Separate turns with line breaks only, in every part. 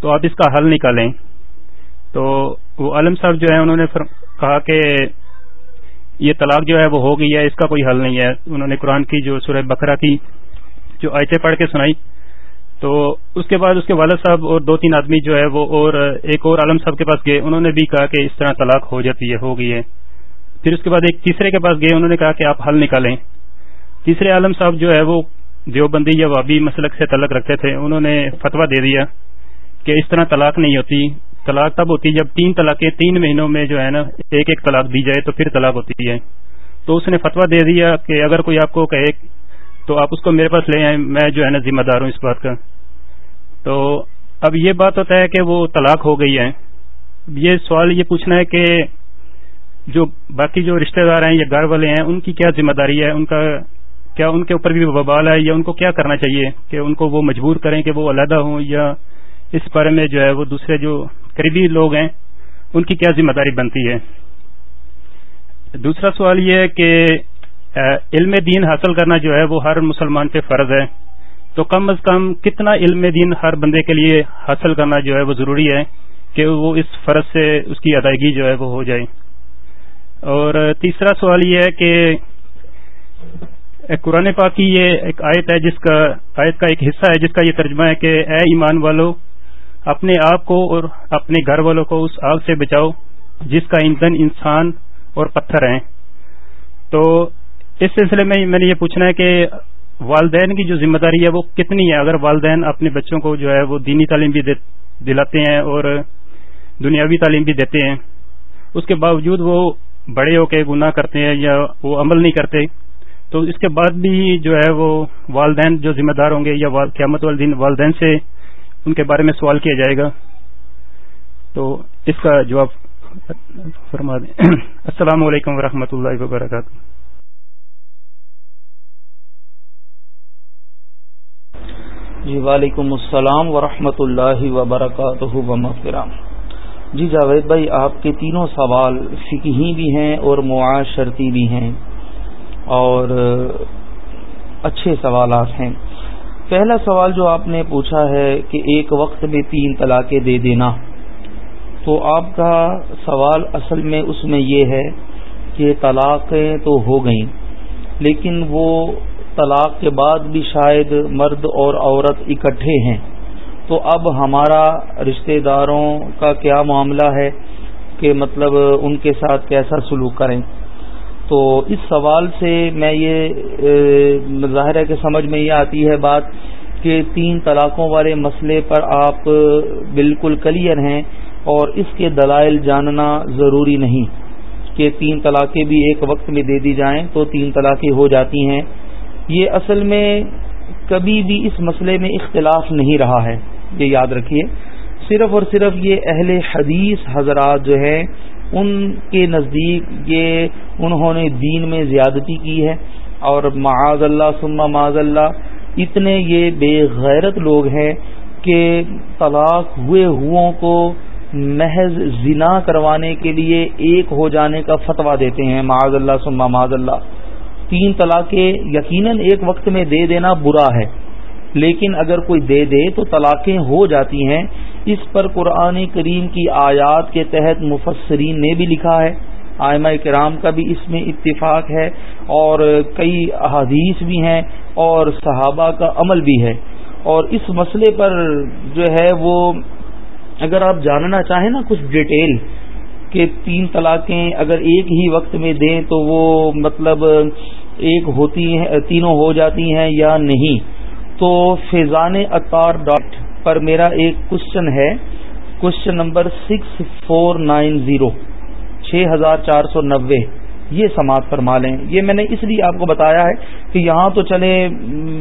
تو آپ اس کا حل نکالیں۔ تو وہ عالم صاحب جو ہے انہوں نے کہا کہ یہ طلاق جو ہے وہ ہو گئی ہے، اس کا کوئی حل نہیں ہے۔ انہوں نے قرآن کی جو سورہ بکرا کی جو آیتیں پڑھ کے سنائی۔ تو اس کے بعد اس کے والد صاحب اور دو تین آدمی جو ہے وہ اور ایک اور عالم صاحب کے پاس گئے۔ انہوں نے بھی کہا کہ اس طرح طلاق ہو جاتی ہے، ہو گئی ہے۔ پھر اس کے بعد ایک تیسرے کے پاس گئے، انہوں نے کہا کہ آپ حل نکالیں۔ تیسرے عالم صاحب جو ہے وہ دیوبندی یا وابی مسلک سے تعلق رکھتے تھے، انہوں نے فتویٰ دے دیا کہ اس طرح طلاق نہیں ہوتی۔ طلاق تب ہوتی جب تین طلاقیں تین مہینوں میں جو ہے نا، ایک ایک طلاق دی جائے تو پھر طلاق ہوتی ہے۔ تو اس نے فتویٰ دے دیا کہ اگر کوئی آپ کو کہے تو آپ اس کو میرے پاس لے آئیں، میں جو ہے نا ذمہ دار ہوں اس بات کا۔ تو اب یہ بات ہوتا ہے کہ وہ طلاق ہو گئی ہے۔ یہ سوال یہ پوچھنا ہے کہ جو باقی جو رشتہ دار ہیں یا گھر والے ہیں، ان کی کیا ذمہ داری ہے؟ ان کا کیا ان کے اوپر بھی وبال ہے یا ان کو کیا کرنا چاہیے کہ ان کو وہ مجبور کریں کہ وہ علیحدہ ہوں یا اس بارے میں جو ہے وہ دوسرے جو قریبی لوگ ہیں، ان کی کیا ذمہ داری بنتی ہے؟ دوسرا سوال یہ ہے کہ علم دین حاصل کرنا جو ہے وہ ہر مسلمان پہ فرض ہے۔ تو کم از کم کتنا علم دین ہر بندے کے لیے حاصل کرنا جو ہے وہ ضروری ہے کہ وہ اس فرض سے اس کی ادائیگی جو ہے وہ ہو جائے؟ اور تیسرا سوال یہ ہے کہ قرآن پاک کی یہ ایک آیت ہے جس کا آیت کا ایک حصہ ہے جس کا یہ ترجمہ ہے کہ اے ایمان والو، اپنے آپ کو اور اپنے گھر والوں کو اس آگ سے بچاؤ جس کا ایندھن انسان اور پتھر ہیں۔ تو اس سلسلے میں میں نے یہ پوچھنا ہے کہ والدین کی جو ذمہ داری ہے وہ کتنی ہے؟ اگر والدین اپنے بچوں کو جو ہے وہ دینی تعلیم بھی دلاتے ہیں اور دنیاوی تعلیم بھی دیتے ہیں، اس کے باوجود وہ بڑے ہو کے گناہ کرتے ہیں یا وہ عمل نہیں کرتے تو اس کے بعد بھی جو ہے وہ والدین جو ذمہ دار ہوں گے یا قیامت والدین والدین سے ان کے بارے میں سوال کیا جائے گا۔ تو اس کا جواب فرما دیں۔ السلام علیکم ورحمۃ اللہ وبرکاتہ۔
جی وعلیکم السلام ورحمۃ اللہ وبرکاتہ۔ ومغفرام جی جاوید بھائی، آپ کے تینوں سوال فکی بھی ہیں اور معاشرتی بھی ہیں۔ اور اچھے سوالات ہیں۔ پہلا سوال جو آپ نے پوچھا ہے کہ ایک وقت میں تین طلاقیں دے دینا، تو آپ کا سوال اصل میں اس میں یہ ہے کہ طلاقیں تو ہو گئیں، لیکن وہ طلاق کے بعد بھی شاید مرد اور عورت اکٹھے ہیں۔ تو اب ہمارا رشتہ داروں کا کیا معاملہ ہے کہ مطلب ان کے ساتھ کیسا سلوک کریں؟ تو اس سوال سے میں یہ ظاہر ہے کہ سمجھ میں یہ آتی ہے بات کہ تین طلاقوں والے مسئلے پر آپ بالکل کلیئر ہیں اور اس کے دلائل جاننا ضروری نہیں کہ تین طلاقیں بھی ایک وقت میں دے دی جائیں تو تین طلاقیں ہو جاتی ہیں۔ یہ اصل میں کبھی بھی اس مسئلے میں اختلاف نہیں رہا ہے، یہ یاد رکھیے۔ صرف اور صرف یہ اہل حدیث حضرات جو ہیں ان کے نزدیک یہ انہوں نے دین میں زیادتی کی ہے اور معاذ اللہ سما معاذ اللہ، اتنے یہ بے غیرت لوگ ہیں کہ طلاق ہوئے ہو کو محض زنا کروانے کے لیے ایک ہو جانے کا فتویٰ دیتے ہیں معاذ اللہ سما معاذ اللہ۔ تین طلاقیں یقیناً ایک وقت میں دے دینا برا ہے، لیکن اگر کوئی دے دے تو طلاقیں ہو جاتی ہیں۔ اس پر قرآن کریم کی آیات کے تحت مفسرین نے بھی لکھا ہے۔ آئمہ کرام کا بھی اس میں اتفاق ہے اور کئی احادیث بھی ہیں اور صحابہ کا عمل بھی ہے۔ اور اس مسئلے پر جو ہے وہ اگر آپ جاننا چاہیں نا کچھ ڈیٹیل کہ تین طلاقیں اگر ایک ہی وقت میں دیں تو وہ مطلب ایک ہوتی ہیں، تینوں ہو جاتی ہیں یا نہیں، تو فیضان اطار ڈاٹ پر میرا ایک کوشچن ہے۔ Question number six four nine zero چھ ہزار چار سو نوے۔ یہ سماعت فرما لیں۔ یہ میں نے اس لیے آپ کو بتایا ہے کہ یہاں تو چلے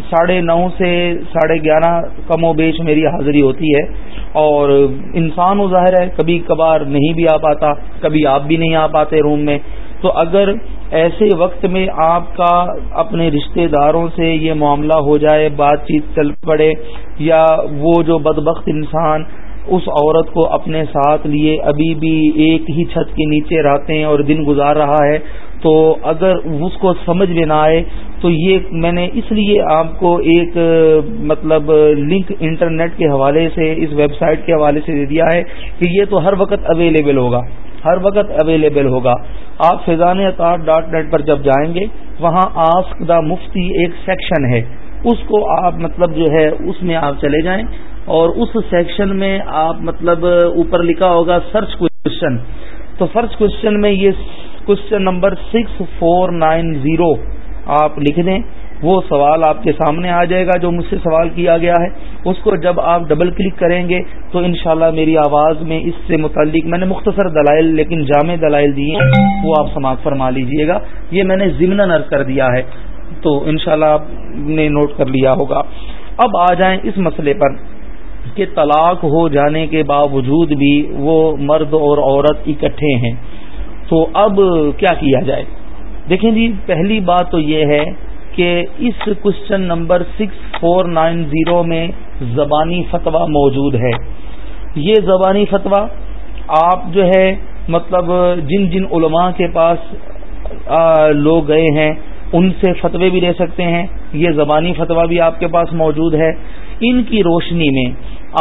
ساڑھے نو سے ساڑھے گیارہ کم و بیش میری حاضری ہوتی ہے۔ اور انسان و ظاہر ہے، کبھی کبھار نہیں بھی آ پاتا، کبھی آپ بھی نہیں آ پاتے روم میں۔ تو اگر ایسے وقت میں آپ کا اپنے رشتہ داروں سے یہ معاملہ ہو جائے، بات چیت چل پڑے، یا وہ جو بدبخت انسان اس عورت کو اپنے ساتھ لیے ابھی بھی ایک ہی چھت کے نیچے رہتے ہیں اور دن گزار رہا ہے، تو اگر اس کو سمجھ میں نہ آئے، تو یہ میں نے اس لیے آپ کو ایک مطلب لنک انٹرنیٹ کے حوالے سے، اس ویب سائٹ کے حوالے سے دے دیا ہے کہ یہ تو ہر وقت اویلیبل ہوگا، ہر وقت اویلیبل ہوگا۔ آپ فیضان اطار ڈاٹ نیٹ پر جب جائیں گے، وہاں آسک دا مفتی ایک سیکشن ہے۔ اس کو آپ مطلب جو ہے، اس میں آپ چلے جائیں اور اس سیکشن میں آپ مطلب اوپر لکھا ہوگا سرچ کوشچن تو فرسٹ کوشچن میں یہ question number six four nine zero آپ لکھ دیں۔ وہ سوال آپ کے سامنے آ جائے گا جو مجھ سے سوال کیا گیا ہے۔ اس کو جب آپ ڈبل کلک کریں گے تو انشاءاللہ میری آواز میں اس سے متعلق میں نے مختصر دلائل لیکن جامع دلائل دیے ہیں، وہ آپ سماعت فرما لیجیے گا۔ یہ میں نے ضمن عرض کر دیا ہے، تو انشاءاللہ شاء آپ نے نوٹ کر لیا ہوگا۔ اب آ جائیں اس مسئلے پر کہ طلاق ہو جانے کے باوجود بھی وہ مرد اور عورت اکٹھے ہیں۔ تو اب کیا کیا جائے؟ دیکھیں جی پہلی بات تو یہ ہے کہ اس question number six four nine zero میں زبانی فتویٰ موجود ہے۔ یہ زبانی فتویٰ آپ جو ہے مطلب جن جن علماء کے پاس لوگ گئے ہیں، ان سے فتوے بھی لے سکتے ہیں۔ یہ زبانی فتویٰ بھی آپ کے پاس موجود ہے۔ ان کی روشنی میں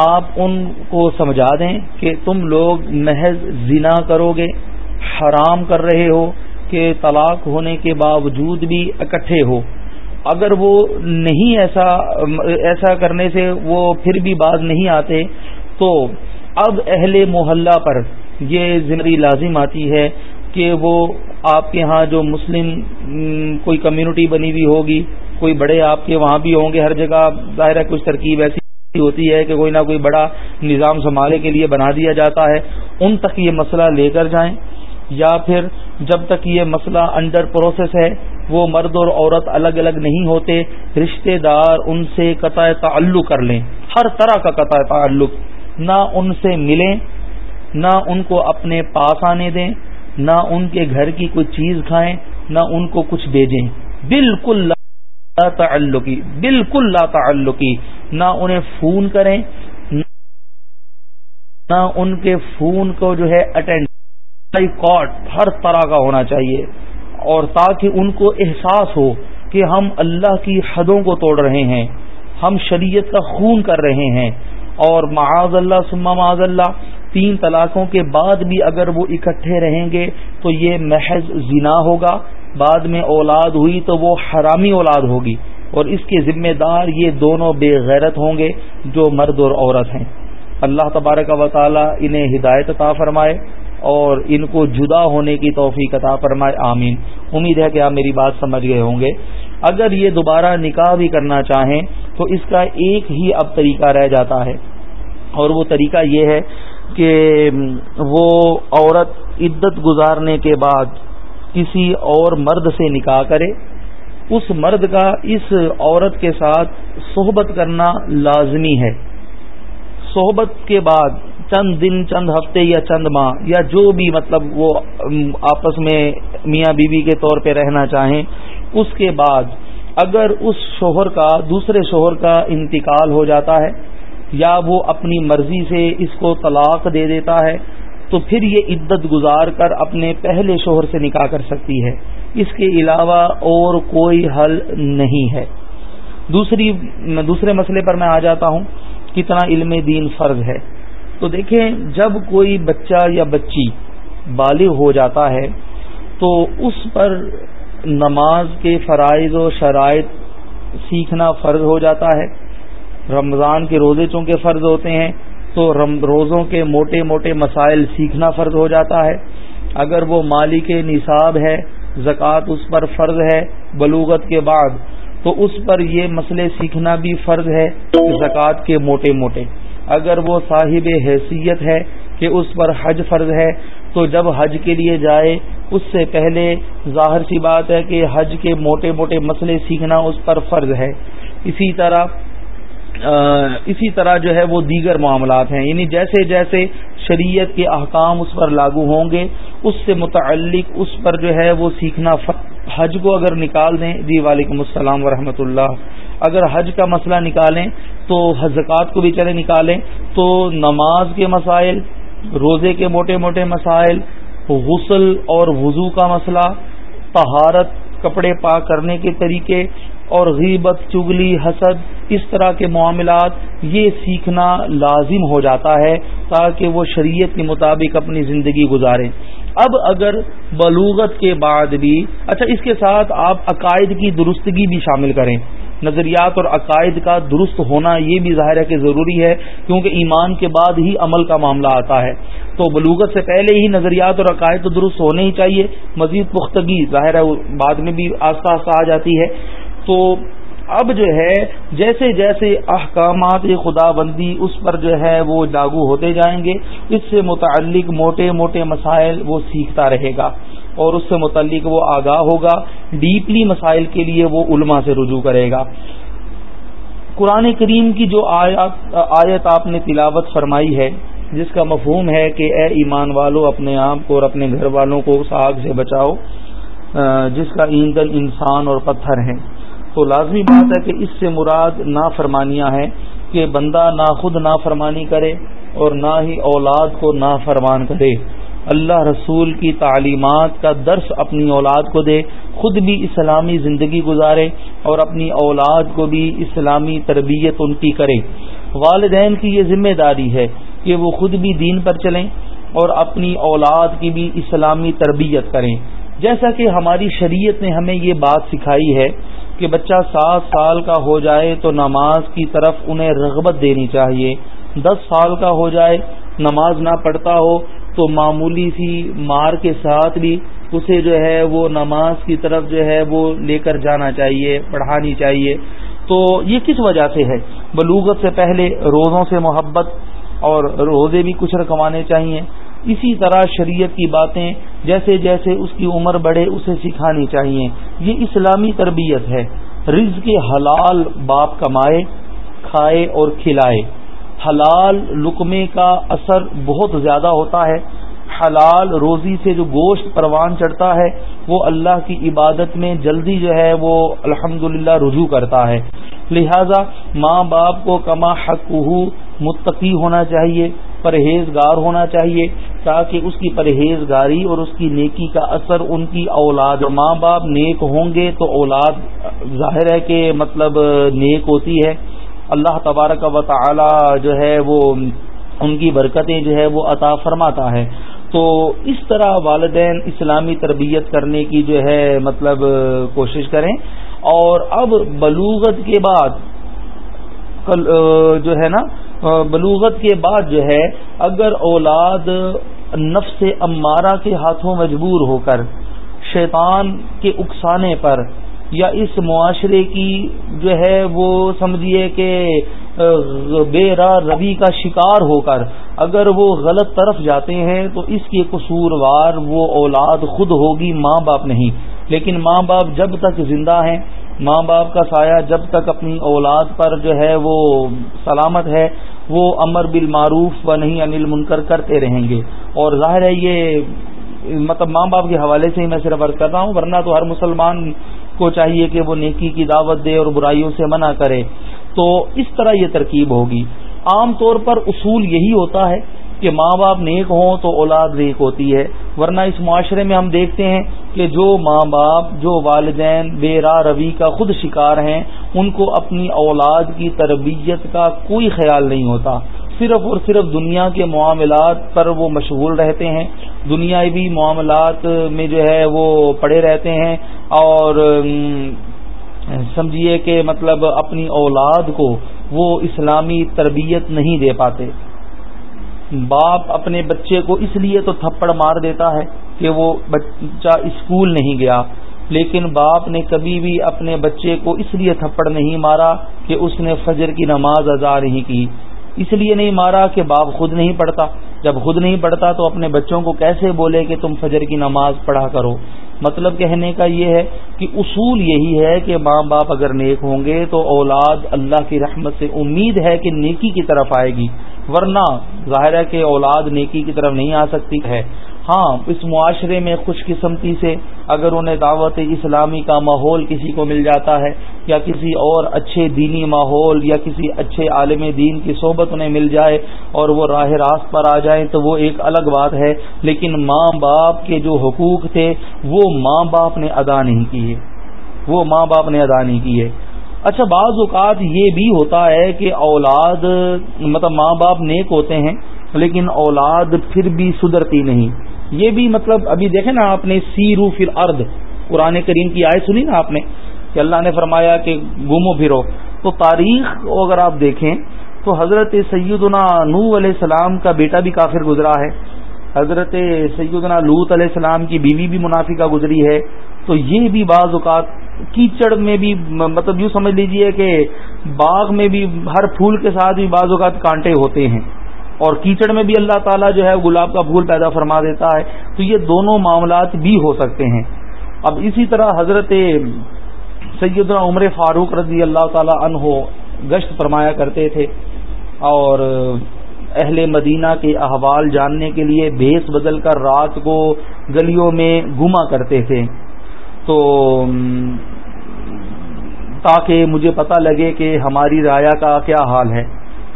آپ ان کو سمجھا دیں کہ تم لوگ محض زنا کرو گے حرام کر رہے ہو، کہ طلاق ہونے کے باوجود بھی اکٹھے ہو۔ اگر وہ نہیں ایسا ایسا کرنے سے وہ پھر بھی باز نہیں آتے، تو اب اہل محلہ پر یہ ذمہ لازم آتی ہے کہ وہ آپ کے ہاں جو مسلم کوئی کمیونٹی بنی ہوئی ہوگی، کوئی بڑے آپ کے وہاں بھی ہوں گے، ہر جگہ ظاہر ہے کچھ ترکیب ایسی ہوتی ہے کہ کوئی نہ کوئی بڑا نظام سنبھالنے کے لیے بنا دیا جاتا ہے۔ ان تک یہ مسئلہ لے کر جائیں۔ یا پھر جب تک یہ مسئلہ انڈر پروسیس ہے، وہ مرد اور عورت الگ الگ نہیں ہوتے، رشتہ دار ان سے قطع تعلق کر لیں۔ ہر طرح کا قطع تعلق۔ نہ ان سے ملیں، نہ ان کو اپنے پاس آنے دیں، نہ ان کے گھر کی کوئی چیز کھائیں، نہ ان کو کچھ بھیجیں۔ بالکل لا تعلقی، بالکل لا تعلقی۔ نہ انہیں فون کریں، نہ ان کے فون کو جو ہے اٹینڈ کارڈ ہر طرح کا ہونا چاہیے اور تاکہ ان کو احساس ہو کہ ہم اللہ کی حدوں کو توڑ رہے ہیں، ہم شریعت کا خون کر رہے ہیں۔ اور معاذ اللہ سما معاذ اللہ، تین طلاقوں کے بعد بھی اگر وہ اکٹھے رہیں گے تو یہ محض زنا ہوگا، بعد میں اولاد ہوئی تو وہ حرامی اولاد ہوگی۔ اور اس کے ذمہ دار یہ دونوں بے غیرت ہوں گے جو مرد اور عورت ہیں۔ اللہ تبارک و تعالی انہیں ہدایت عطا فرمائے۔ اور ان کو جدا ہونے کی توفیق عطا فرمائے، آمین۔ امید ہے کہ آپ میری بات سمجھ گئے ہوں گے۔ اگر یہ دوبارہ نکاح بھی کرنا چاہیں تو اس کا ایک ہی اب طریقہ رہ جاتا ہے۔ اور وہ طریقہ یہ ہے کہ وہ عورت عدت گزارنے کے بعد کسی اور مرد سے نکاح کرے۔ اس مرد کا اس عورت کے ساتھ صحبت کرنا لازمی ہے۔ صحبت کے بعد چند دن، چند ہفتے یا چند ماہ، یا جو بھی مطلب وہ آپس میں میاں بیوی کے طور پہ رہنا چاہیں، اس کے بعد اگر اس شوہر کا، دوسرے شوہر کا انتقال ہو جاتا ہے، یا وہ اپنی مرضی سے اس کو طلاق دے دیتا ہے، تو پھر یہ عدت گزار کر اپنے پہلے شوہر سے نکاح کر سکتی ہے۔ اس کے علاوہ اور کوئی حل نہیں ہے۔ دوسری، دوسرے مسئلے پر میں آ جاتا ہوں، کتنا علم دین فرض ہے۔ تو دیکھیں، جب کوئی بچہ یا بچی بالغ ہو جاتا ہے، تو اس پر نماز کے فرائض و شرائط سیکھنا فرض ہو جاتا ہے۔ رمضان کے روزے چونکہ فرض ہوتے ہیں، تو روزوں کے موٹے موٹے مسائل سیکھنا فرض ہو جاتا ہے۔ اگر وہ مالک نصاب ہے، زکوٰۃ اس پر فرض ہے بلوغت کے بعد، تو اس پر یہ مسئلے سیکھنا بھی فرض ہے زکوٰۃ کے موٹے موٹے۔ اگر وہ صاحب حیثیت ہے کہ اس پر حج فرض ہے، تو جب حج کے لیے جائے، اس سے پہلے ظاہر سی بات ہے کہ حج کے موٹے موٹے مسئلے سیکھنا اس پر فرض ہے۔ اسی طرح اسی طرح جو ہے وہ دیگر معاملات ہیں۔ یعنی جیسے جیسے شریعت کے احکام اس پر لاگو ہوں گے، اس سے متعلق اس پر جو ہے وہ سیکھنا حج کو اگر نکال دیں۔ جی وعلیکم السلام ورحمۃ اللہ۔ اگر حج کا مسئلہ نکالیں تو حزکات کو بھی چلے نکالیں تو نماز کے مسائل، روزے کے موٹے موٹے مسائل، غسل اور وضو کا مسئلہ، طہارت، کپڑے پاک کرنے کے طریقے اور غیبت، چگلی، حسد، اس طرح کے معاملات، یہ سیکھنا لازم ہو جاتا ہے تاکہ وہ شریعت کے مطابق اپنی زندگی گزاریں۔ اب اگر بلوغت کے بعد بھی اچھا اس کے ساتھ آپ عقائد کی درستگی بھی شامل کریں۔ نظریات اور عقائد کا درست ہونا یہ بھی ظاہر ہے کہ ضروری ہے، کیونکہ ایمان کے بعد ہی عمل کا معاملہ آتا ہے۔ تو بلوغت سے پہلے ہی نظریات اور عقائد تو درست ہونے ہی چاہیے۔ مزید پختگی ظاہر ہے بعد میں بھی آستہ آستہ آ جاتی ہے۔ تو اب جو ہے، جیسے جیسے احکامات خدا بندی اس پر جو ہے وہ لاگو ہوتے جائیں گے، اس سے متعلق موٹے موٹے مسائل وہ سیکھتا رہے گا۔ اور اس سے متعلق وہ آگاہ ہوگا ڈیپلی مسائل کے لیے وہ علماء سے رجوع کرے گا۔ قرآن کریم کی جو آیت آیت آپ نے تلاوت فرمائی ہے، جس کا مفہوم ہے کہ اے ایمان والو، اپنے آپ کو اور اپنے گھر والوں کو اس آگ سے بچاؤ جس کا ایندھن انسان اور پتھر ہیں۔ تو لازمی بات ہے کہ اس سے مراد نافرمانیاں ہیں کہ بندہ نہ خود نافرمانی کرے اور نہ ہی اولاد کو نافرمان کرے۔ اللہ رسول کی تعلیمات کا درس اپنی اولاد کو دے، خود بھی اسلامی زندگی گزارے اور اپنی اولاد کو بھی اسلامی تربیت ان کی کرے۔ والدین کی یہ ذمہ داری ہے کہ وہ خود بھی دین پر چلیں اور اپنی اولاد کی بھی اسلامی تربیت کریں۔ جیسا کہ ہماری شریعت نے ہمیں یہ بات سکھائی ہے کہ بچہ سات سال کا ہو جائے تو نماز کی طرف انہیں رغبت دینی چاہیے۔ دس سال کا ہو جائے، نماز نہ پڑھتا ہو تو معمولی سی مار کے ساتھ بھی اسے جو ہے وہ نماز کی طرف جو ہے وہ لے کر جانا چاہیے، پڑھانی چاہیے۔ تو یہ کس وجہ سے ہے؟ بلوغت سے پہلے روزوں سے محبت اور روزے بھی کچھ رکھوانے چاہیے۔ اسی طرح شریعت کی باتیں جیسے جیسے اس کی عمر بڑھے اسے سکھانی چاہیے۔ یہ اسلامی تربیت ہے۔ رزق کے حلال باپ کمائے، کھائے اور کھلائے۔ حلال لقمے کا اثر بہت زیادہ ہوتا ہے۔ حلال روزی سے جو گوشت پروان چڑھتا ہے، وہ اللہ کی عبادت میں جلدی جو ہے وہ الحمد رجوع کرتا ہے۔ لہذا ماں باپ کو کما حق متقی ہونا چاہیے، پرہیزگار ہونا چاہیے، تاکہ اس کی پرہیزگاری اور اس کی نیکی کا اثر ان کی اولاد، ماں باپ نیک ہوں گے تو اولاد ظاہر ہے کہ مطلب نیک ہوتی ہے۔ اللہ تبارک و تعالی جو ہے وہ ان کی برکتیں جو ہے وہ عطا فرماتا ہے۔ تو اس طرح والدین اسلامی تربیت کرنے کی جو ہے مطلب کوشش کریں۔ اور اب بلوغت کے بعد جو ہے نا بلوغت کے بعد جو ہے اگر اولاد نفس امارہ کے ہاتھوں مجبور ہو کر، شیطان کے اکسانے پر یا اس معاشرے کی جو ہے وہ سمجھیے کہ بے راہ روی کا شکار ہو کر اگر وہ غلط طرف جاتے ہیں تو اس کے قصوروار وہ اولاد خود ہوگی، ماں باپ نہیں۔ لیکن ماں باپ جب تک زندہ ہیں، ماں باپ کا سایہ جب تک اپنی اولاد پر جو ہے وہ سلامت ہے، وہ امر بالمعروف و نہیں انل منکر کرتے رہیں گے۔ اور ظاہر ہے یہ مطلب ماں باپ کے حوالے سے ہی میں صرف عرض کر رہا ہوں، ورنہ تو ہر مسلمان کو چاہیے کہ وہ نیکی کی دعوت دے اور برائیوں سے منع کرے، تو اس طرح یہ ترکیب ہوگی۔ عام طور پر اصول یہی ہوتا ہے کہ ماں باپ نیک ہوں تو اولاد نیک ہوتی ہے، ورنہ اس معاشرے میں ہم دیکھتے ہیں کہ جو ماں باپ، جو والدین بے راہ روی کا خود شکار ہیں، ان کو اپنی اولاد کی تربیت کا کوئی خیال نہیں ہوتا۔ صرف اور صرف دنیا کے معاملات پر وہ مشغول رہتے ہیں۔ دنیاوی معاملات میں جو ہے وہ پڑے رہتے ہیں۔ اور سمجھیے کہ مطلب اپنی اولاد کو وہ اسلامی تربیت نہیں دے پاتے۔ باپ اپنے بچے کو اس لیے تو تھپڑ مار دیتا ہے کہ وہ بچہ اسکول نہیں گیا، لیکن باپ نے کبھی بھی اپنے بچے کو اس لیے تھپڑ نہیں مارا کہ اس نے فجر کی نماز ادا نہیں کی۔ اس لیے نہیں مارا کہ باپ خود نہیں پڑھتا۔ جب خود نہیں پڑھتا تو اپنے بچوں کو کیسے بولے کہ تم فجر کی نماز پڑھا کرو؟ مطلب کہنے کا یہ ہے کہ اصول یہی ہے کہ ماں باپ اگر نیک ہوں گے تو اولاد اللہ کی رحمت سے امید ہے کہ نیکی کی طرف آئے گی، ورنہ ظاہر ہے کہ اولاد نیکی کی طرف نہیں آ سکتی ہے۔ ہاں اس معاشرے میں خوش قسمتی سے اگر انہیں دعوت اسلامی کا ماحول کسی کو مل جاتا ہے، یا کسی اور اچھے دینی ماحول، یا کسی اچھے عالم دین کی صحبت انہیں مل جائے اور وہ راہ راست پر آ جائیں، تو وہ ایک الگ بات ہے۔ لیکن ماں باپ کے جو حقوق تھے، وہ ماں باپ نے ادا نہیں کیے۔ وہ ماں باپ نے ادا نہیں کیے۔ اچھا بعض اوقات یہ بھی ہوتا ہے کہ اولاد مطلب ماں باپ نیک ہوتے ہیں، لیکن اولاد پھر بھی سدھرتی نہیں۔ یہ بھی مطلب ابھی دیکھیں نا آپ نے سی رو ارد قرآن کریم کی آئے سنی نا آپ نے، کہ اللہ نے فرمایا کہ گمو پھرو۔ تو تاریخ اگر آپ دیکھیں تو حضرت سیدنا نو علیہ السلام کا بیٹا بھی کافر گزرا ہے۔ حضرت سیدنا لوت علیہ السلام کی بیوی بھی منافقہ گزری ہے۔ تو یہ بھی بعض اوقات کیچڑ میں بھی مطلب یوں سمجھ لیجیے کہ باغ میں بھی ہر پھول کے ساتھ بھی بعض اوقات کانٹے ہوتے ہیں۔ اور کیچڑ میں بھی اللہ تعالیٰ جو ہے گلاب کا پھول پیدا فرما دیتا ہے، تو یہ دونوں معاملات بھی ہو سکتے ہیں۔ اب اسی طرح حضرت سیدنا عمر فاروق رضی اللہ تعالیٰ عنہ گشت فرمایا کرتے تھے اور اہل مدینہ کے احوال جاننے کے لیے بھیس بدل کر رات کو گلیوں میں گھما کرتے تھے۔ تو تاکہ مجھے پتہ لگے کہ ہماری رایا کا کیا حال ہے۔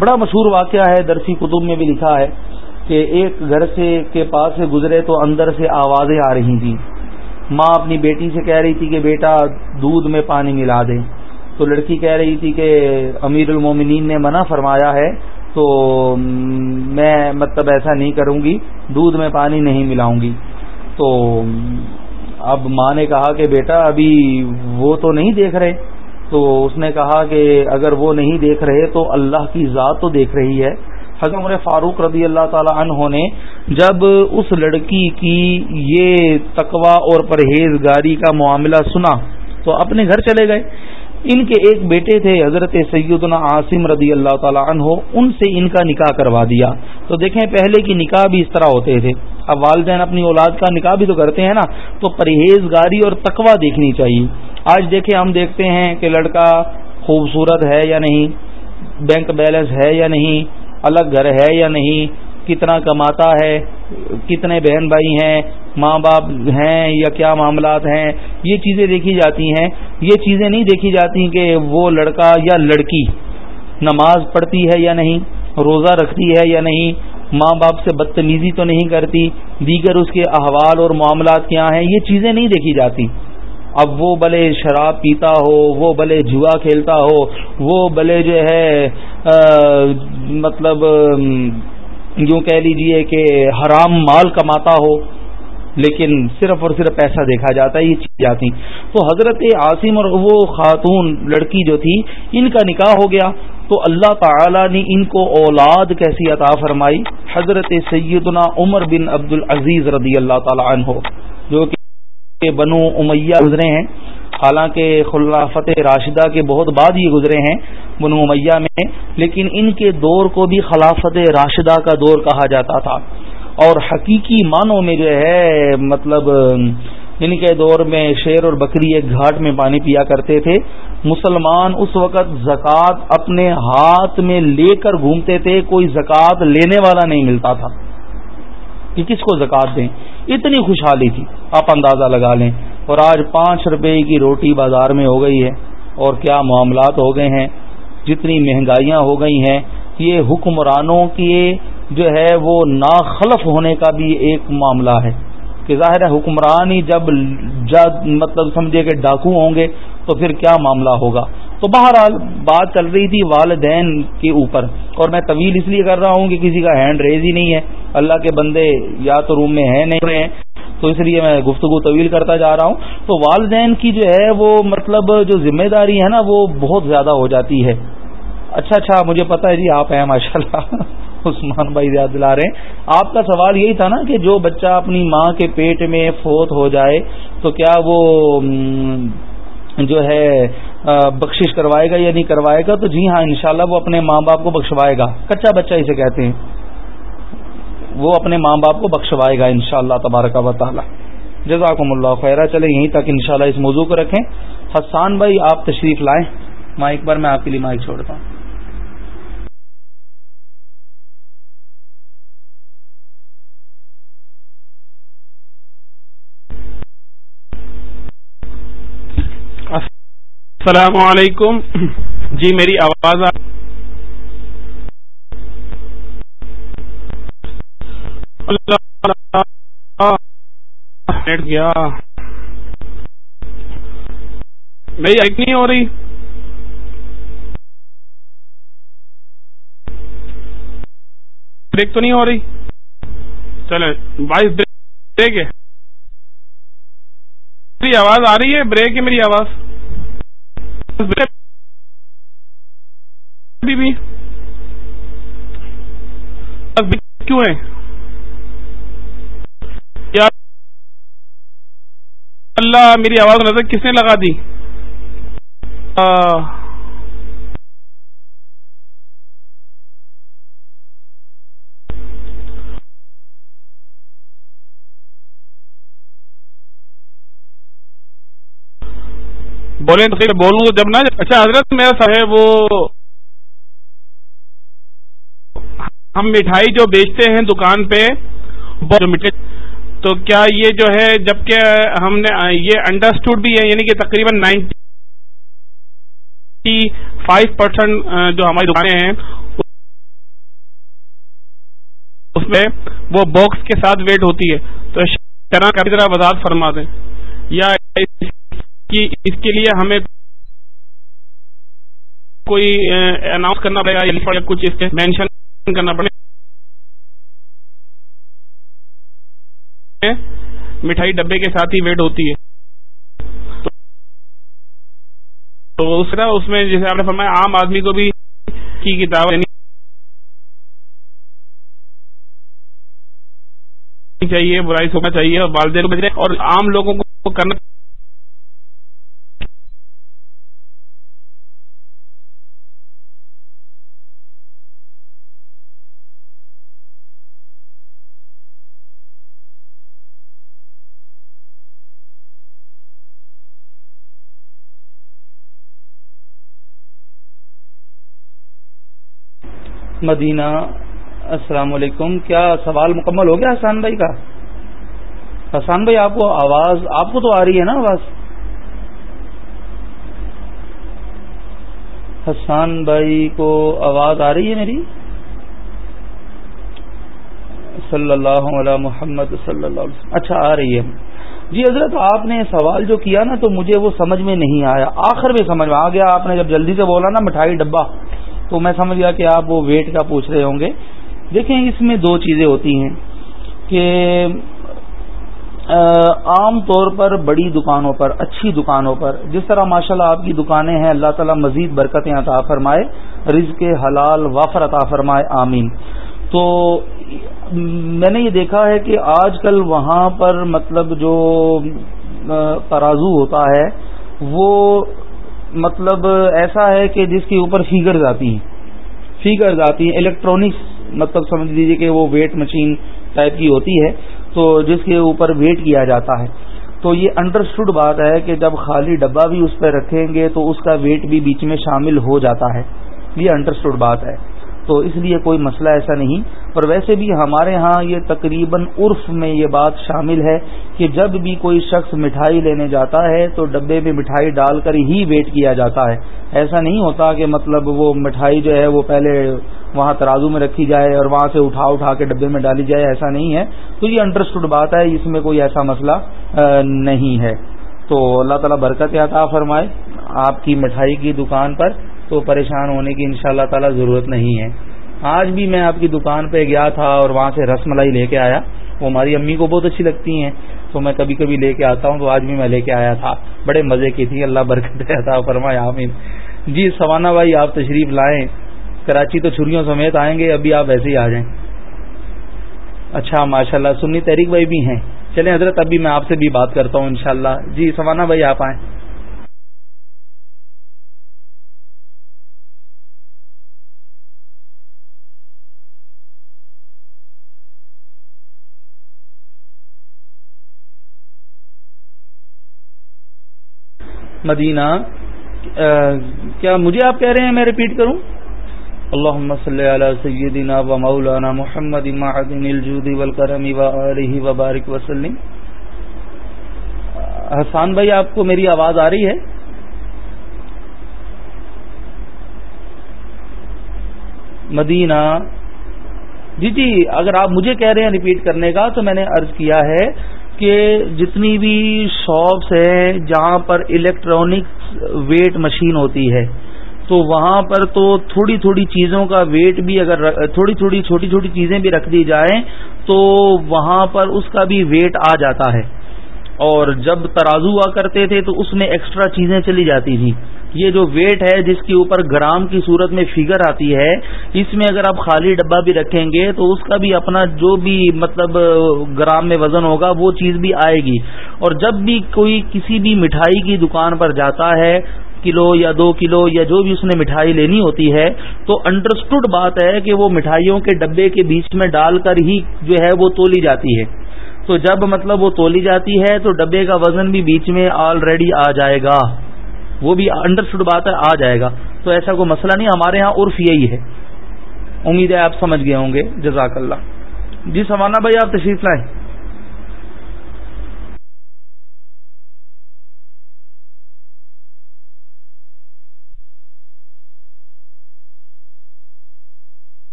بڑا مشہور واقعہ ہے، درسی کتب میں بھی لکھا ہے کہ ایک گھر سے کے پاس سے گزرے تو اندر سے آوازیں آ رہی تھیں۔ ماں اپنی بیٹی سے کہہ رہی تھی کہ بیٹا دودھ میں پانی ملا دے۔ تو لڑکی کہہ رہی تھی کہ امیر المومنین نے منع فرمایا ہے، تو میں مطلب ایسا نہیں کروں گی، دودھ میں پانی نہیں ملاؤں گی۔ تو اب ماں نے کہا کہ بیٹا ابھی وہ تو نہیں دیکھ رہے۔ تو اس نے کہا کہ اگر وہ نہیں دیکھ رہے تو اللہ کی ذات تو دیکھ رہی ہے۔ حضرت عمر فاروق رضی اللہ تعالی عنہ نے جب اس لڑکی کی یہ تقوا اور پرہیزگاری کا معاملہ سنا تو اپنے گھر چلے گئے۔ ان کے ایک بیٹے تھے، حضرت سیدنا عاصم رضی اللہ تعالی عنہ، ان سے ان کا نکاح کروا دیا۔ تو دیکھیں پہلے کی نکاح بھی اس طرح ہوتے تھے۔ اب والدین اپنی اولاد کا نکاح بھی تو کرتے ہیں نا، تو پرہیزگاری اور تقوا دیکھنی چاہیے۔ آج دیکھیں ہم دیکھتے ہیں کہ لڑکا خوبصورت ہے یا نہیں، بینک بیلنس ہے یا نہیں، الگ گھر ہے یا نہیں، کتنا کماتا ہے، کتنے بہن بھائی ہیں، ماں باپ ہیں یا کیا معاملات ہیں، یہ چیزیں دیکھی جاتی ہیں۔ یہ چیزیں نہیں دیکھی جاتی کہ وہ لڑکا یا لڑکی نماز پڑھتی ہے یا نہیں، روزہ رکھتی ہے یا نہیں، ماں باپ سے بدتمیزی تو نہیں کرتی، دیگر اس کے احوال اور معاملات کیا ہیں، یہ چیزیں نہیں دیکھی جاتی۔ اب وہ بھلے شراب پیتا ہو، وہ بھلے جوا کھیلتا ہو، وہ بھلے جو ہے مطلب یوں کہہ لیجیے کہ حرام مال کماتا ہو، لیکن صرف اور صرف پیسہ دیکھا جاتا ہے، یہ چیز جاتی۔ تو حضرت عاصم اور وہ خاتون لڑکی جو تھی، ان کا نکاح ہو گیا۔ تو اللہ تعالی نے ان کو اولاد کیسی عطا فرمائی؟ حضرت سیدنا عمر بن عبد العزیز رضی اللہ تعالی عنہ، جو کہ بنو امیہ گزرے ہیں۔ حالانکہ خلافت راشدہ کے بہت بعد یہ گزرے ہیں بنو امیہ میں، لیکن ان کے دور کو بھی خلافت راشدہ کا دور کہا جاتا تھا۔ اور حقیقی معنوں میں جو ہے مطلب ان کے دور میں شیر اور بکری ایک گھاٹ میں پانی پیا کرتے تھے۔ مسلمان اس وقت زکوٰۃ اپنے ہاتھ میں لے کر گھومتے تھے، کوئی زکوٰۃ لینے والا نہیں ملتا تھا۔ کہ کس کو زکوٰۃ دیں؟ اتنی خوشحالی تھی۔ آپ اندازہ لگا لیں۔ اور آج پانچ روپے کی روٹی بازار میں ہو گئی ہے اور کیا معاملات ہو گئے ہیں؟ جتنی مہنگائیاں ہو گئی ہیں۔ یہ حکمرانوں کے جو ہے وہ ناخلف ہونے کا بھی ایک معاملہ ہے۔ کہ ظاہر ہے حکمران ہی جب جب مطلب سمجھے کہ ڈاکو ہوں گے تو پھر کیا معاملہ ہوگا؟ تو بہرحال بات چل رہی تھی والدین کے اوپر۔ اور میں طویل اس لیے کر رہا ہوں کہ کسی کا ہینڈ ریز ہی نہیں ہے۔ اللہ کے بندے یا تو روم میں ہیں، نہیں رہے ہیں۔ تو اس لیے میں گفتگو طویل کرتا جا رہا ہوں۔ تو والدین کی جو ہے وہ مطلب جو ذمہ داری ہے نا، وہ بہت زیادہ ہو جاتی ہے۔ اچھا اچھا مجھے پتا ہے جی آپ ہیں ماشاء اللہ عثمان بھائی یاد دلا رہے ہیں۔ آپ کا سوال یہی تھا نا کہ جو بچہ اپنی ماں کے پیٹ میں فوت ہو جائے، تو کیا وہ جو ہے بخشش کروائے گا یا نہیں کروائے گا، تو جی ہاں انشاءاللہ وہ اپنے ماں باپ کو بخشوائے گا۔ کچا بچہ اسے کہتے ہیں۔ وہ اپنے ماں باپ کو بخشوائے گا ان شاء اللہ تبارک و تعالی۔ جزاکم اللہ خیرہ۔ چلے یہیں تک انشاءاللہ اس موضوع کو رکھیں۔ حسان بھائی، آپ تشریف لائیں۔ مائک پر میں آپ کے لیے مائک چھوڑتا ہوں۔
السلام علیکم۔ جی میری آواز آ گیا۔ میری ایک نہیں ہو رہی۔ بریک تو نہیں ہو رہی۔ چلے بائیس بریک ہے۔ میری آواز آ رہی ہے؟ بریک ہے میری آواز۔ بھی کیوں ہے؟ اللہ میری آواز نظر کس نے لگا دی؟ بولیں تو بولوں تو جب نا اچھا حضرت میرا سب ہے وہ ہم مٹھائی جو بیچتے ہیں دکان پہ تو کیا یہ جو ہے، جبکہ ہم نے یہ انڈرسٹوڈ بھی ہے یعنی کہ تقریباً نائنٹی فائیو پرسینٹ جو ہماری دکانیں ہیں، اس میں وہ باکس کے ساتھ ویٹ ہوتی ہے۔ تو طرح طرح وضاحت فرما دیں۔ یا اس کے لیے ہمیں کوئی اناؤنس کرنا پڑے گا کچھ اس کے مینشن کرنا پڑے مٹھائی ڈبے کے ساتھ ہی ویٹ ہوتی ہے۔ تو اس طرح اس میں جیسے آپ نے فرمایا، عام آدمی کو بھی کی کتاب یعنی چاہیے، برائی سونا چاہیے اور والدین کو اور عام لوگوں کو کرنا
مدینہ، السلام علیکم، کیا سوال مکمل ہو گیا حسان بھائی کا؟ حسان بھائی، آپ کو آواز، آپ کو تو آ رہی ہے نا آواز؟ حسان بھائی کو آواز آ رہی ہے میری؟ صلی اللہ علیہ محمد صلی اللہ علیہ وسلم۔ اچھا آ رہی ہے۔ جی حضرت، آپ نے سوال جو کیا نا تو مجھے وہ سمجھ میں نہیں آیا۔ آخر میں سمجھ میں آ گیا۔ آپ نے جب جلدی سے بولا نا، مٹھائی، ڈبہ۔ تو میں سمجھ گیا کہ آپ وہ ویٹ کا پوچھ رہے ہوں گے۔ دیکھیں اس میں دو چیزیں ہوتی ہیں کہ عام طور پر بڑی دکانوں پر، اچھی دکانوں پر، جس طرح ماشاءاللہ اللہ آپ کی دکانیں ہیں، اللہ تعالیٰ مزید برکتیں عطا فرمائے، رزق حلال وافر عطا فرمائے، آمین۔ تو، میں نے یہ دیکھا ہے کہ آج کل وہاں پر مطلب جو ترازو ہوتا ہے، وہ مطلب ایسا ہے کہ جس کے اوپر فیگرز آتی ہیں۔ فیگرز آتی ہیں الیکٹرانکس مطلب سمجھ لیجیے کہ وہ ویٹ مشین ٹائپ کی ہوتی ہے، تو جس کے اوپر ویٹ کیا جاتا ہے۔ تو یہ انڈرسٹوڈ بات ہے کہ جب خالی ڈبہ بھی اس پہ رکھیں گے تو اس کا ویٹ بھی بیچ میں شامل ہو جاتا ہے۔ یہ انڈرسٹوڈ بات ہے۔ تو اس لیے کوئی مسئلہ ایسا نہیں۔ پر ویسے بھی ہمارے ہاں یہ تقریباً عرف میں یہ بات شامل ہے کہ جب بھی کوئی شخص مٹھائی لینے جاتا ہے تو ڈبے میں مٹھائی ڈال کر ہی ویٹ کیا جاتا ہے۔ ایسا نہیں ہوتا کہ مطلب وہ مٹھائی جو ہے وہ پہلے وہاں ترازو میں رکھی جائے اور وہاں سے اٹھا اٹھا کے ڈبے میں ڈالی جائے، ایسا نہیں ہے۔ تو یہ انڈرسٹوڈ بات ہے، اس میں کوئی ایسا مسئلہ نہیں ہے۔ تو اللہ تعالیٰ برکت عطا فرمائے، آپ کی مٹھائی کی دکان پر تو پریشان ہونے کی ان شاء اللہ تعالی ضرورت نہیں ہے۔ آج بھی میں آپ کی دکان پہ گیا تھا اور وہاں سے رس ملائی لے کے آیا۔ وہ ہماری امی کو بہت اچھی لگتی ہیں۔ تو میں کبھی کبھی لے کے آتا ہوں، تو آج بھی میں لے کے آیا تھا۔ بڑے مزے کی تھی۔ اللہ برکت تھا فرمایا آمین۔ جی سوانا بھائی، آپ تشریف لائیں۔ کراچی تو چھریوں سمیت آئیں گے، ابھی آپ ایسے ہی آ جائیں۔ اچھا ماشاء اللہ سنی تحریک بھائی بھی ہیں۔ چلیں حضرت، ابھی میں آپ سے بھی بات کرتا ہوں، انشاءاللہ۔ جی سوانا بھائی، آپ آئیں۔ مدینہ کیا مجھے آپ کہہ رہے ہیں میں ریپیٹ کروں؟ اللهم صل على و مولانا محمد معدن الجود والكرم و بارک وسلم حسان بھائی، آپ کو میری آواز آ رہی ہے؟ مدینہ۔ جی جی اگر آپ مجھے کہہ رہے ہیں ریپیٹ کرنے کا، تو میں نے عرض کیا ہے کہ جتنی بھی شاپس ہیں جہاں پر الیکٹرانک ویٹ مشین ہوتی ہے، تو وہاں پر تو تھوڑی تھوڑی چیزوں کا ویٹ بھی اگر تھوڑی تھوڑی چھوٹی چھوٹی چیزیں بھی رکھ دی جائیں، تو وہاں پر اس کا بھی ویٹ آ جاتا ہے۔ اور جب ترازو ہوا کرتے تھے تو اس میں ایکسٹرا چیزیں چلی جاتی تھیں۔ یہ جو ویٹ ہے جس کے اوپر گرام کی صورت میں فگر آتی ہے، اس میں اگر آپ خالی ڈبہ بھی رکھیں گے تو اس کا بھی اپنا جو بھی مطلب گرام میں وزن ہوگا، وہ چیز بھی آئے گی۔ اور جب بھی کوئی کسی بھی مٹھائی کی دکان پر جاتا ہے، کلو یا دو کلو یا جو بھی اس نے مٹھائی لینی ہوتی ہے، تو انڈرسٹوڈ بات ہے کہ وہ مٹھائیوں کے ڈبے کے بیچ میں ڈال کر ہی جو ہے وہ تولی جاتی ہے۔ تو جب مطلب وہ تولی جاتی ہے، تو ڈبے کا وزن بھی بیچ میں آلریڈی آ جائے گا۔ وہ بھی انڈرسٹوڈ بات ہے، آ جائے گا۔ تو ایسا کوئی مسئلہ نہیں، ہمارے ہاں عرف یہی ہے۔ امید ہے آپ سمجھ گئے ہوں گے۔ جزاک اللہ۔ جی سوانا بھائی، آپ تشریف لائیں۔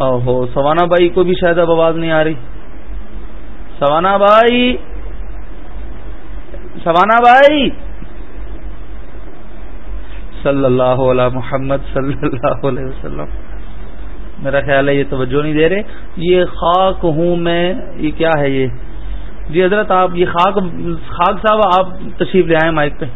ہو سوانا بھائی کو بھی شاید اب آواز نہیں آ رہی۔ سوانا بھائی! سوانا بھائی صلی اللہ علیہ محمد صلی اللہ علیہ وسلم میرا خیال ہے یہ توجہ نہیں دے رہے یہ خاک ہوں میں، یہ کیا ہے یہ؟ جی حضرت آپ، یہ خاک خاک صاحب آپ تشریف لے آئے مائک پہ۔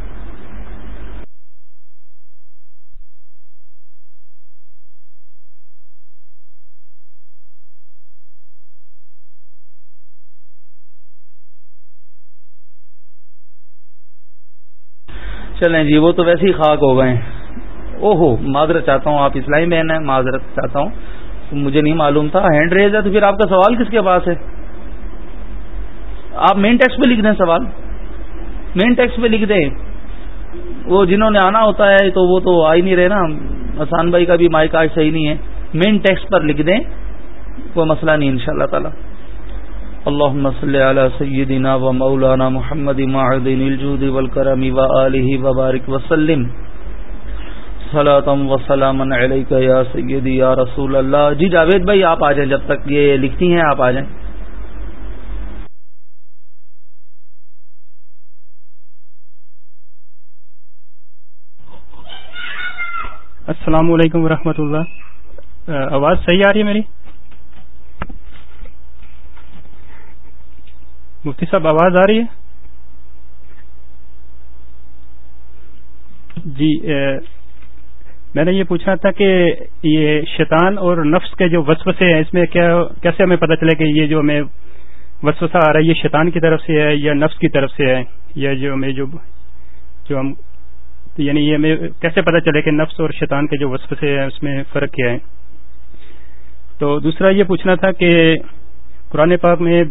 چلیں جی وہ تو ویسے ہی خاک ہو گئے او ہو معذرت چاہتا ہوں، آپ اسلائی بہن ہیں، معذرت چاہتا ہوں۔ مجھے نہیں معلوم تھا۔ ہینڈ ریز ہے تو پھر آپ کا سوال کس کے پاس ہے؟ آپ مین ٹیکس پہ لکھ دیں سوال۔ مین ٹیکس پہ لکھ دیں۔ وہ جنہوں نے آنا ہوتا ہے تو وہ تو آ ہی نہیں رہے نا۔ آسان بھائی کا بھی مائک آج صحیح نہیں ہے۔ مین ٹیکس پر لکھ دیں، کوئی مسئلہ نہیں ان شاء اللہ تعالی۔ اللهم صل على سيدنا ومولانا محمد معدن الجود والكرم وآله وبارك وسلم. صلاة وسلاما عليك يا سيدي يا رسول اللہ جی جاوید بھائی، آپ آ جائیں جب تک یہ لکھتی ہیں، آپ آ جائیں۔
السلام علیکم ورحمۃ اللہ۔ آواز صحیح آ رہی ہے میری؟ مفتی صاحب، آواز آ رہی ہے؟ جی میں نے یہ پوچھنا تھا کہ یہ شیطان اور نفس کے جو وسوسے ہیں، اس میں کیا، کیسے ہمیں پتہ چلے کہ یہ جو ہمیں وسوسہ آ رہا ہے، یہ شیطان کی طرف سے ہے یا نفس کی طرف سے ہے؟ یا جو ہمیں جو جو ہم یعنی یہ ہمیں کیسے پتہ چلے کہ نفس اور شیطان کے جو وسوسے ہیں، اس میں فرق کیا ہے؟ تو دوسرا یہ پوچھنا تھا کہ قرآن پاک میں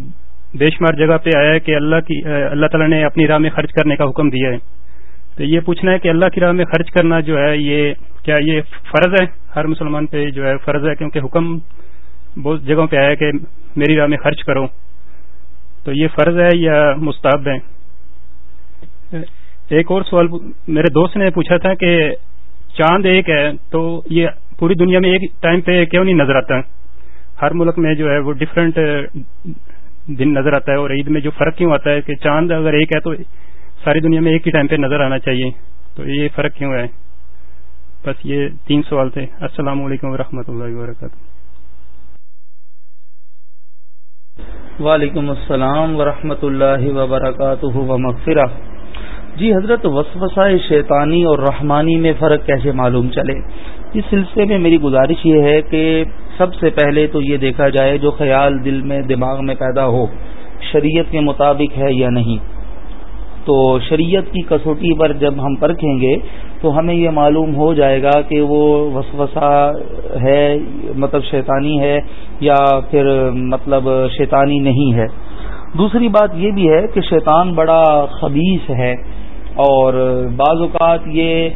بے شمار جگہ پہ آیا ہے کہ اللہ کی اللہ تعالیٰ نے اپنی راہ میں خرچ کرنے کا حکم دیا ہے۔ تو یہ پوچھنا ہے کہ اللہ کی راہ میں خرچ کرنا جو ہے، یہ کیا یہ فرض ہے؟ ہر مسلمان پہ جو ہے فرض ہے، کیونکہ حکم بہت جگہوں پہ آیا ہے کہ میری راہ میں خرچ کرو۔ تو یہ فرض ہے یا مستحب ہے؟ ایک اور سوال میرے دوست نے پوچھا تھا کہ چاند ایک ہے تو یہ پوری دنیا میں ایک ٹائم پہ کیوں نہیں نظر آتا؟ ہر ملک میں جو ہے وہ ڈفرینٹ دن نظر آتا ہے اور عید میں جو فرق کیوں آتا ہے کہ چاند اگر ایک ہے تو ساری دنیا میں ایک ہی ٹائم پہ نظر آنا چاہیے۔ تو یہ فرق کیوں ہے؟ بس یہ تین سوال تھے۔ السلام علیکم و اللہ وبرکاتہ۔
وعلیکم السلام ورحمۃ اللہ وبرکاتہ جی حضرت وسوسہ شیطانی اور رحمانی میں فرق کیسے معلوم چلے؟ اس سلسلے میں میری گزارش یہ ہے کہ سب سے پہلے تو یہ دیکھا جائے جو خیال دل میں دماغ میں پیدا ہو، شریعت کے مطابق ہے یا نہیں۔ تو شریعت کی کسوٹی پر جب ہم پرکھیں گے، تو ہمیں یہ معلوم ہو جائے گا کہ وہ وسوسہ ہے مطلب شیطانی ہے یا پھر مطلب شیطانی نہیں ہے۔ دوسری بات یہ بھی ہے کہ شیطان بڑا خبیص ہے اور بعض اوقات یہ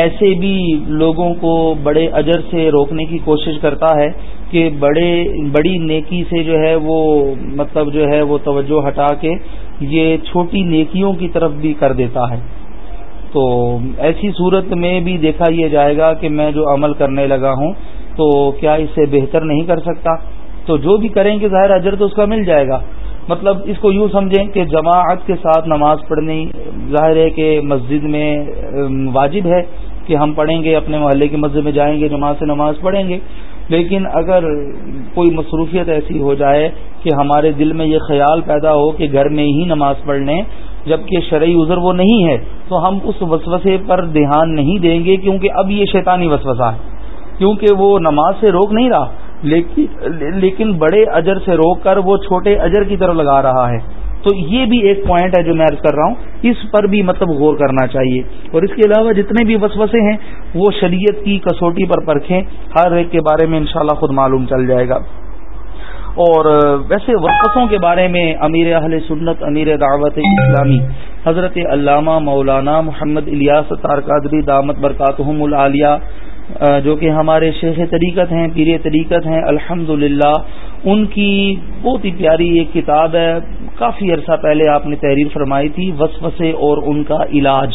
ایسے بھی لوگوں کو بڑے اجر سے روکنے کی کوشش کرتا ہے کہ بڑے، بڑی نیکی سے جو ہے وہ مطلب جو ہے وہ توجہ ہٹا کے یہ چھوٹی نیکیوں کی طرف بھی کر دیتا ہے۔ تو ایسی صورت میں بھی دیکھا یہ جائے گا کہ میں جو عمل کرنے لگا ہوں تو کیا اس سے بہتر نہیں کر سکتا؟ تو جو بھی کریں گے ظاہر اجر تو اس کا مل جائے گا۔ مطلب اس کو یوں سمجھیں کہ جماعت کے ساتھ نماز پڑھنی ظاہر ہے کہ مسجد میں واجب ہے کہ ہم پڑھیں گے، اپنے محلے کی مسجد میں جائیں گے، جماعت سے نماز پڑھیں گے۔ لیکن اگر کوئی مصروفیت ایسی ہو جائے کہ ہمارے دل میں یہ خیال پیدا ہو کہ گھر میں ہی نماز پڑھ لیں جبکہ شرعی عذر وہ نہیں ہے، تو ہم اس وسوسے پر دھیان نہیں دیں گے کیونکہ اب یہ شیطانی وسوسہ ہے۔ کیونکہ وہ نماز سے روک نہیں رہا۔ لیکن بڑے اجر سے روک کر وہ چھوٹے اجر کی طرف لگا رہا ہے۔ تو یہ بھی ایک پوائنٹ ہے جو میں عرض کر رہا ہوں۔ اس پر بھی مطلب غور کرنا چاہیے۔ اور اس کے علاوہ جتنے بھی وسوسے ہیں، وہ شریعت کی کسوٹی پر پرکھیں۔ ہر ایک کے بارے میں انشاءاللہ خود معلوم چل جائے گا۔ اور ویسے وسوسوں کے بارے میں امیر اہل سنت، امیر دعوت اسلامی، حضرت علامہ مولانا محمد الیاس تارکادری دامت برکاتہم العالیہ جو کہ ہمارے شیخ طریقت ہیں، پیر طریقت ہیں الحمد ان کی بہت ہی پیاری ایک کتاب ہے۔ کافی عرصہ پہلے آپ نے تحریر فرمائی تھی، وسوسے اور ان کا علاج۔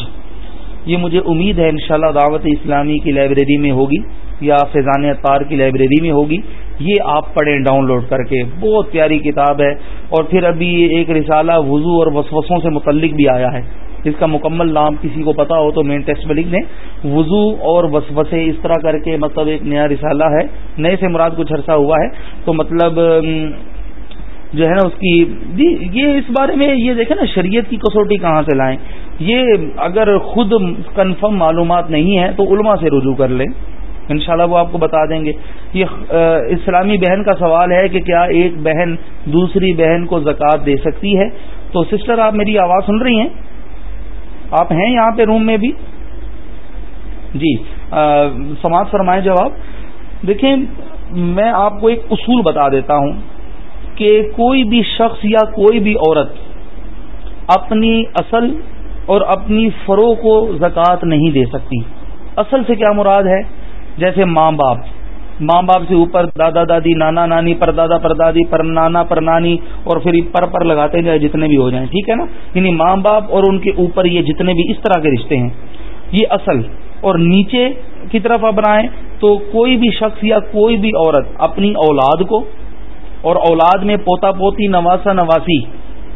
یہ مجھے امید ہے انشاءاللہ دعوت اسلامی کی لائبریری میں ہوگی، یا فیضان اطار کی لائبریری میں ہوگی۔ یہ آپ پڑھیں ڈاؤن لوڈ کر کے۔ بہت پیاری کتاب ہے۔ اور پھر ابھی ایک رسالہ وضو اور وسوسوں سے متعلق بھی آیا ہے۔ اس کا مکمل نام کسی کو پتا ہو تو مین ٹیکسٹ میں لکھ دیں۔ وضو اور وسوسے اس طرح کر کے مطلب ایک نیا رسالہ ہے۔ نئے سے مراد کچھ عرصہ ہوا ہے۔ تو مطلب جو ہے نا اس کی جی یہ اس بارے میں یہ دیکھیں نا، شریعت کی کسوٹی کہاں سے لائیں؟ یہ اگر خود کنفرم معلومات نہیں ہے تو علماء سے رجوع کر لیں۔ انشاءاللہ وہ آپ کو بتا دیں گے۔ یہ اسلامی بہن کا سوال ہے کہ کیا ایک بہن دوسری بہن کو زکوٰۃ دے سکتی ہے؟ تو سسٹر، آپ میری آواز سن رہی ہیں؟ آپ ہیں یہاں پہ روم میں بھی؟ جی سماج فرمائے جواب۔ دیکھیں، میں آپ کو ایک اصول بتا دیتا ہوں کہ کوئی بھی شخص یا کوئی بھی عورت اپنی اصل اور اپنی فرو کو زکوٰۃ نہیں دے سکتی۔ اصل سے کیا مراد ہے؟ جیسے ماں باپ۔ ماں باپ سے اوپر دادا دادی، نانا نانی پر دادا پر دادی پر نانا پر نانی اور پھر پر پر لگاتے جائیں جتنے بھی ہو جائیں، ٹھیک ہے نا؟ یعنی ماں باپ اور ان کے اوپر یہ جتنے بھی اس طرح کے رشتے ہیں، یہ اصل۔ اور نیچے کی طرف اب آئیں تو کوئی بھی شخص یا کوئی بھی عورت اپنی اولاد کو، اور اولاد میں پوتا پوتی، نواسا نواسی،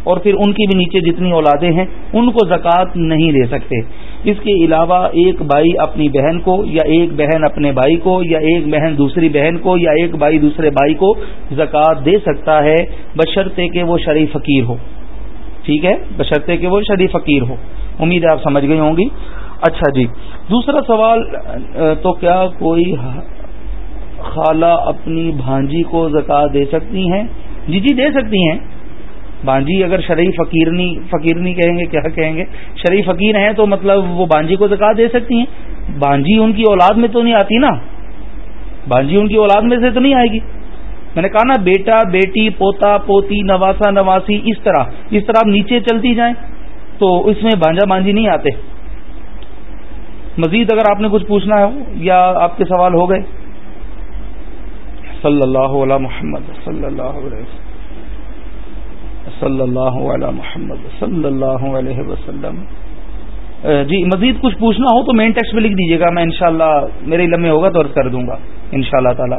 اور پھر ان کی بھی نیچے جتنی اولادیں ہیں، ان کو زکوٰۃ نہیں دے سکتے۔ اس کے علاوہ ایک بھائی اپنی بہن کو، یا ایک بہن اپنے بھائی کو، یا ایک بہن دوسری بہن کو، یا ایک بھائی دوسرے بھائی کو زکوٰۃ دے سکتا ہے بشرطے کہ وہ شریف فقیر ہو۔ ٹھیک ہے؟ بشرطے کہ وہ شریف فقیر ہو۔ امید ہے آپ سمجھ گئی ہوں گی۔ اچھا جی۔ دوسرا سوال، تو کیا کوئی خالہ اپنی بھانجی کو زکوٰۃ دے سکتی ہیں؟ جی جی دے سکتی ہیں۔ بانجی اگر شرعی فقیرنی فقیرنی کہیں گے، کیا کہیں گے؟ شرعی فقیر ہیں تو مطلب وہ بانجی کو زکات دے سکتی ہیں۔ بانجی ان کی اولاد میں تو نہیں آتی نا۔ بانجی ان کی اولاد میں سے تو نہیں آئے گی۔ میں نے کہا نا، بیٹا، بیٹی، پوتا، پوتی، نواسا، نواسی، اس طرح اس طرح آپ نیچے چلتی جائیں تو اس میں بانجا بانجی نہیں آتے۔ مزید اگر آپ نے کچھ پوچھنا ہو یا آپ کے سوال ہو گئے۔ صلی اللہ علیہ محمد، صلی اللہ علیہ وسلم۔ صلی اللہ علیہ محمد صلی اللہ علیہ وسلم۔ جی مزید کچھ پوچھنا ہو تو مین ٹیکسٹ میں لکھ دیجیے گا، میں انشاءاللہ میرے علم میں ہوگا تو کر دوں گا ان شاء اللہ تعالی۔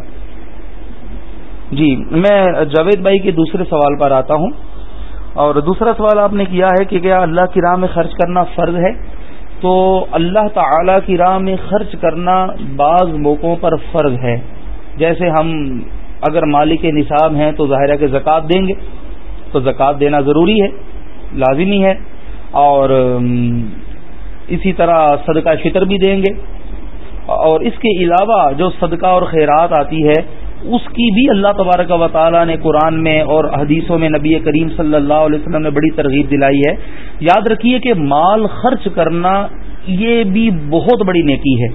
جی میں جاوید بھائی کے دوسرے سوال پر آتا ہوں۔ اور دوسرا سوال آپ نے کیا ہے کہ کیا اللہ کی راہ میں خرچ کرنا فرض ہے؟ تو اللہ تعالی کی راہ میں خرچ کرنا بعض موقعوں پر فرض ہے۔ جیسے ہم اگر مالک نصاب ہیں تو ظاہرہ کے زکوٰۃ دیں گے۔ تو زکوٰۃ دینا ضروری ہے، لازمی ہے، اور اسی طرح صدقہ فطر بھی دیں گے۔ اور اس کے علاوہ جو صدقہ اور خیرات آتی ہے، اس کی بھی اللہ تبارک و تعالیٰ نے قرآن میں اور حدیثوں میں نبی کریم صلی اللہ علیہ وسلم نے بڑی ترغیب دلائی ہے۔ یاد رکھیے کہ مال خرچ کرنا یہ بھی بہت بڑی نیکی ہے۔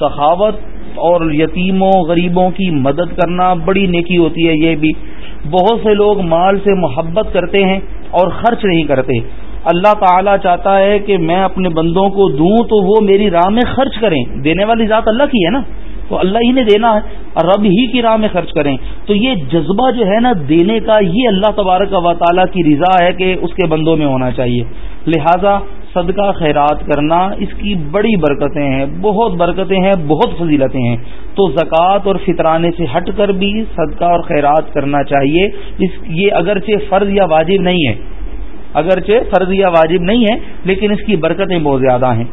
سخاوت اور یتیموں، غریبوں کی مدد کرنا بڑی نیکی ہوتی ہے، یہ بھی۔ بہت سے لوگ مال سے محبت کرتے ہیں اور خرچ نہیں کرتے۔ اللہ تعالیٰ چاہتا ہے کہ میں اپنے بندوں کو دوں تو وہ میری راہ میں خرچ کریں۔ دینے والی ذات اللہ کی ہے نا۔ تو اللہ ہی نے دینا ہے۔ رب ہی کی راہ میں خرچ کریں۔ تو یہ جذبہ جو ہے نا دینے کا، یہ اللہ تبارک و تعالیٰ کی رضا ہے کہ اس کے بندوں میں ہونا چاہیے۔ لہذا صدقہ خیرات کرنا، اس کی بڑی برکتیں ہیں، بہت برکتیں ہیں، بہت فضیلتیں ہیں۔ تو زکوٰۃ اور فطرانے سے ہٹ کر بھی صدقہ اور خیرات کرنا چاہیے۔ اس یہ اگرچہ فرض یا واجب نہیں ہے، اگرچہ فرض یا واجب نہیں ہے، لیکن اس کی برکتیں بہت زیادہ ہیں۔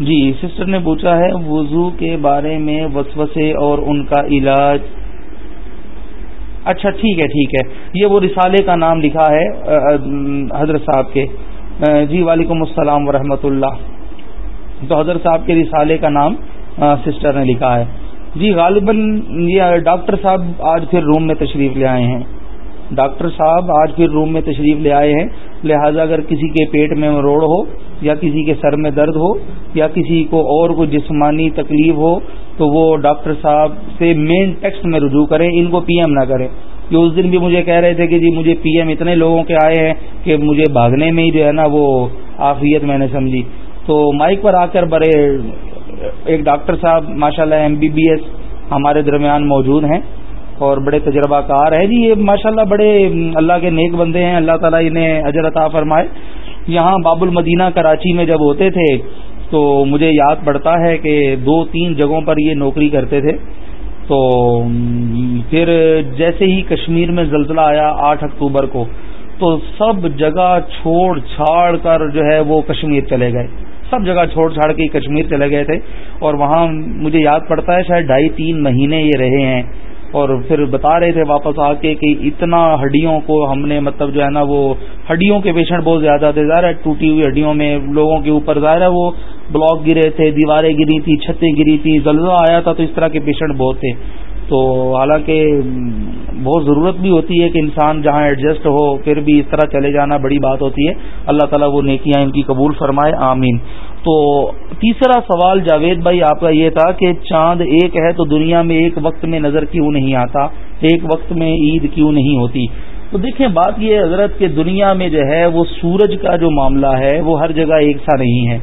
جی سسٹر نے پوچھا ہے وضو کے بارے میں وسوسے اور ان کا علاج۔ اچھا ٹھیک ہے ٹھیک ہے۔ یہ وہ رسالے کا نام لکھا ہے حضرت صاحب کے۔ جی وعلیکم السلام ورحمۃ اللہ۔ تو حضرت صاحب کے رسالے کا نام سسٹر نے لکھا ہے۔ جی غالباً یہ ڈاکٹر صاحب آج پھر روم میں تشریف لے آئے ہیں۔ ڈاکٹر صاحب آج پھر روم میں تشریف لے آئے ہیں۔ لہذا اگر کسی کے پیٹ میں روڑ ہو، یا کسی کے سر میں درد ہو، یا کسی کو اور کوئی جسمانی تکلیف ہو، تو وہ ڈاکٹر صاحب سے مین ٹیکسٹ میں رجوع کریں۔ ان کو پی ایم نہ کریں۔ کہ اس دن بھی مجھے کہہ رہے تھے کہ جی مجھے پی ایم اتنے لوگوں کے آئے ہیں کہ مجھے بھاگنے میں ہی جو ہے نا وہ آفیت میں نے سمجھی۔ تو مائک پر آ کر بڑے ایک ڈاکٹر صاحب ماشاء اللہ ایم بی بی ایس ہمارے درمیان موجود ہیں اور بڑے تجربہ کار ہیں۔ جی یہ ماشاء اللہ بڑے اللہ کے نیک بندے ہیں۔ اللہ تعالیٰ انہیں اجر عطا فرمائے۔ یہاں باب المدینہ کراچی میں جب ہوتے تھے تو مجھے یاد پڑتا ہے کہ دو تین جگہوں پر یہ نوکری کرتے تھے۔ تو پھر جیسے ہی کشمیر میں زلزلہ آیا آٹھ اکتوبر کو، تو سب جگہ چھوڑ چھاڑ کر جو ہے وہ کشمیر چلے گئے۔ سب جگہ چھوڑ چھاڑ کے کشمیر چلے گئے تھے۔ اور وہاں مجھے یاد پڑتا ہے شاید ڈھائی تین مہینے یہ رہے ہیں۔ اور پھر بتا رہے تھے واپس آ کے کہ اتنا ہڈیوں کو ہم نے مطلب جو ہے نا وہ ہڈیوں کے پیشنٹ بہت زیادہ تھے۔ ظاہر ہے ٹوٹی ہوئی ہڈیوں میں لوگوں کے اوپر، ظاہر ہے وہ بلاک گرے تھے، دیواریں گری تھی چھتیں گری تھی زلزلہ آیا تھا تو اس طرح کے پیشنٹ بہت تھے۔ تو حالانکہ بہت ضرورت بھی ہوتی ہے کہ انسان جہاں ایڈجسٹ ہو، پھر بھی اس طرح چلے جانا بڑی بات ہوتی ہے۔ اللہ تعالیٰ وہ نیکیاں ان کی قبول فرمائے، آمین۔ تو تیسرا سوال جاوید بھائی، آپ کا یہ تھا کہ چاند ایک ہے تو دنیا میں ایک وقت میں نظر کیوں نہیں آتا؟ ایک وقت میں عید کیوں نہیں ہوتی؟ تو دیکھیں، بات یہ حضرت کہ دنیا میں جو ہے وہ سورج کا جو معاملہ ہے وہ ہر جگہ ایک سا نہیں ہے۔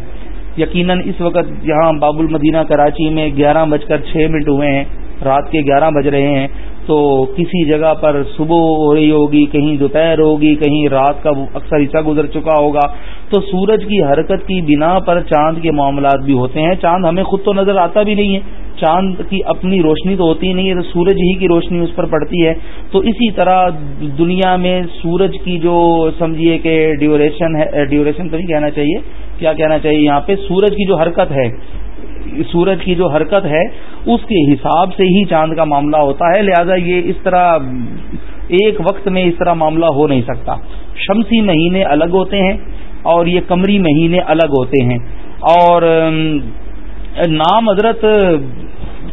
یقیناً اس وقت یہاں باب المدینہ کراچی میں گیارہ بج کر چھ منٹ ہوئے ہیں، رات کے گیارہ بج رہے ہیں۔ تو کسی جگہ پر صبح ہو رہی ہوگی، کہیں دوپہر ہوگی، کہیں رات کا اکثر حصہ گزر چکا ہوگا، تو سورج کی حرکت کی بنا پر چاند کے معاملات بھی ہوتے ہیں۔ چاند ہمیں خود تو نظر آتا بھی نہیں ہے۔ چاند کی اپنی روشنی تو ہوتی نہیں ہے، تو سورج ہی کی روشنی اس پر پڑتی ہے۔ تو اسی طرح دنیا میں سورج کی جو سمجھیے کہ ڈیوریشن ہے ڈیوریشن تو نہیں کہنا چاہیے، کیا کہنا چاہیے؟ یہاں پہ سورج کی جو حرکت ہے سورج کی جو حرکت ہے، اس کے حساب سے ہی چاند کا معاملہ ہوتا ہے۔ لہذا یہ اس طرح ایک وقت میں اس طرح معاملہ ہو نہیں سکتا۔ شمسی مہینے الگ ہوتے ہیں اور یہ کمری مہینے الگ ہوتے ہیں۔ اور نام حضرت،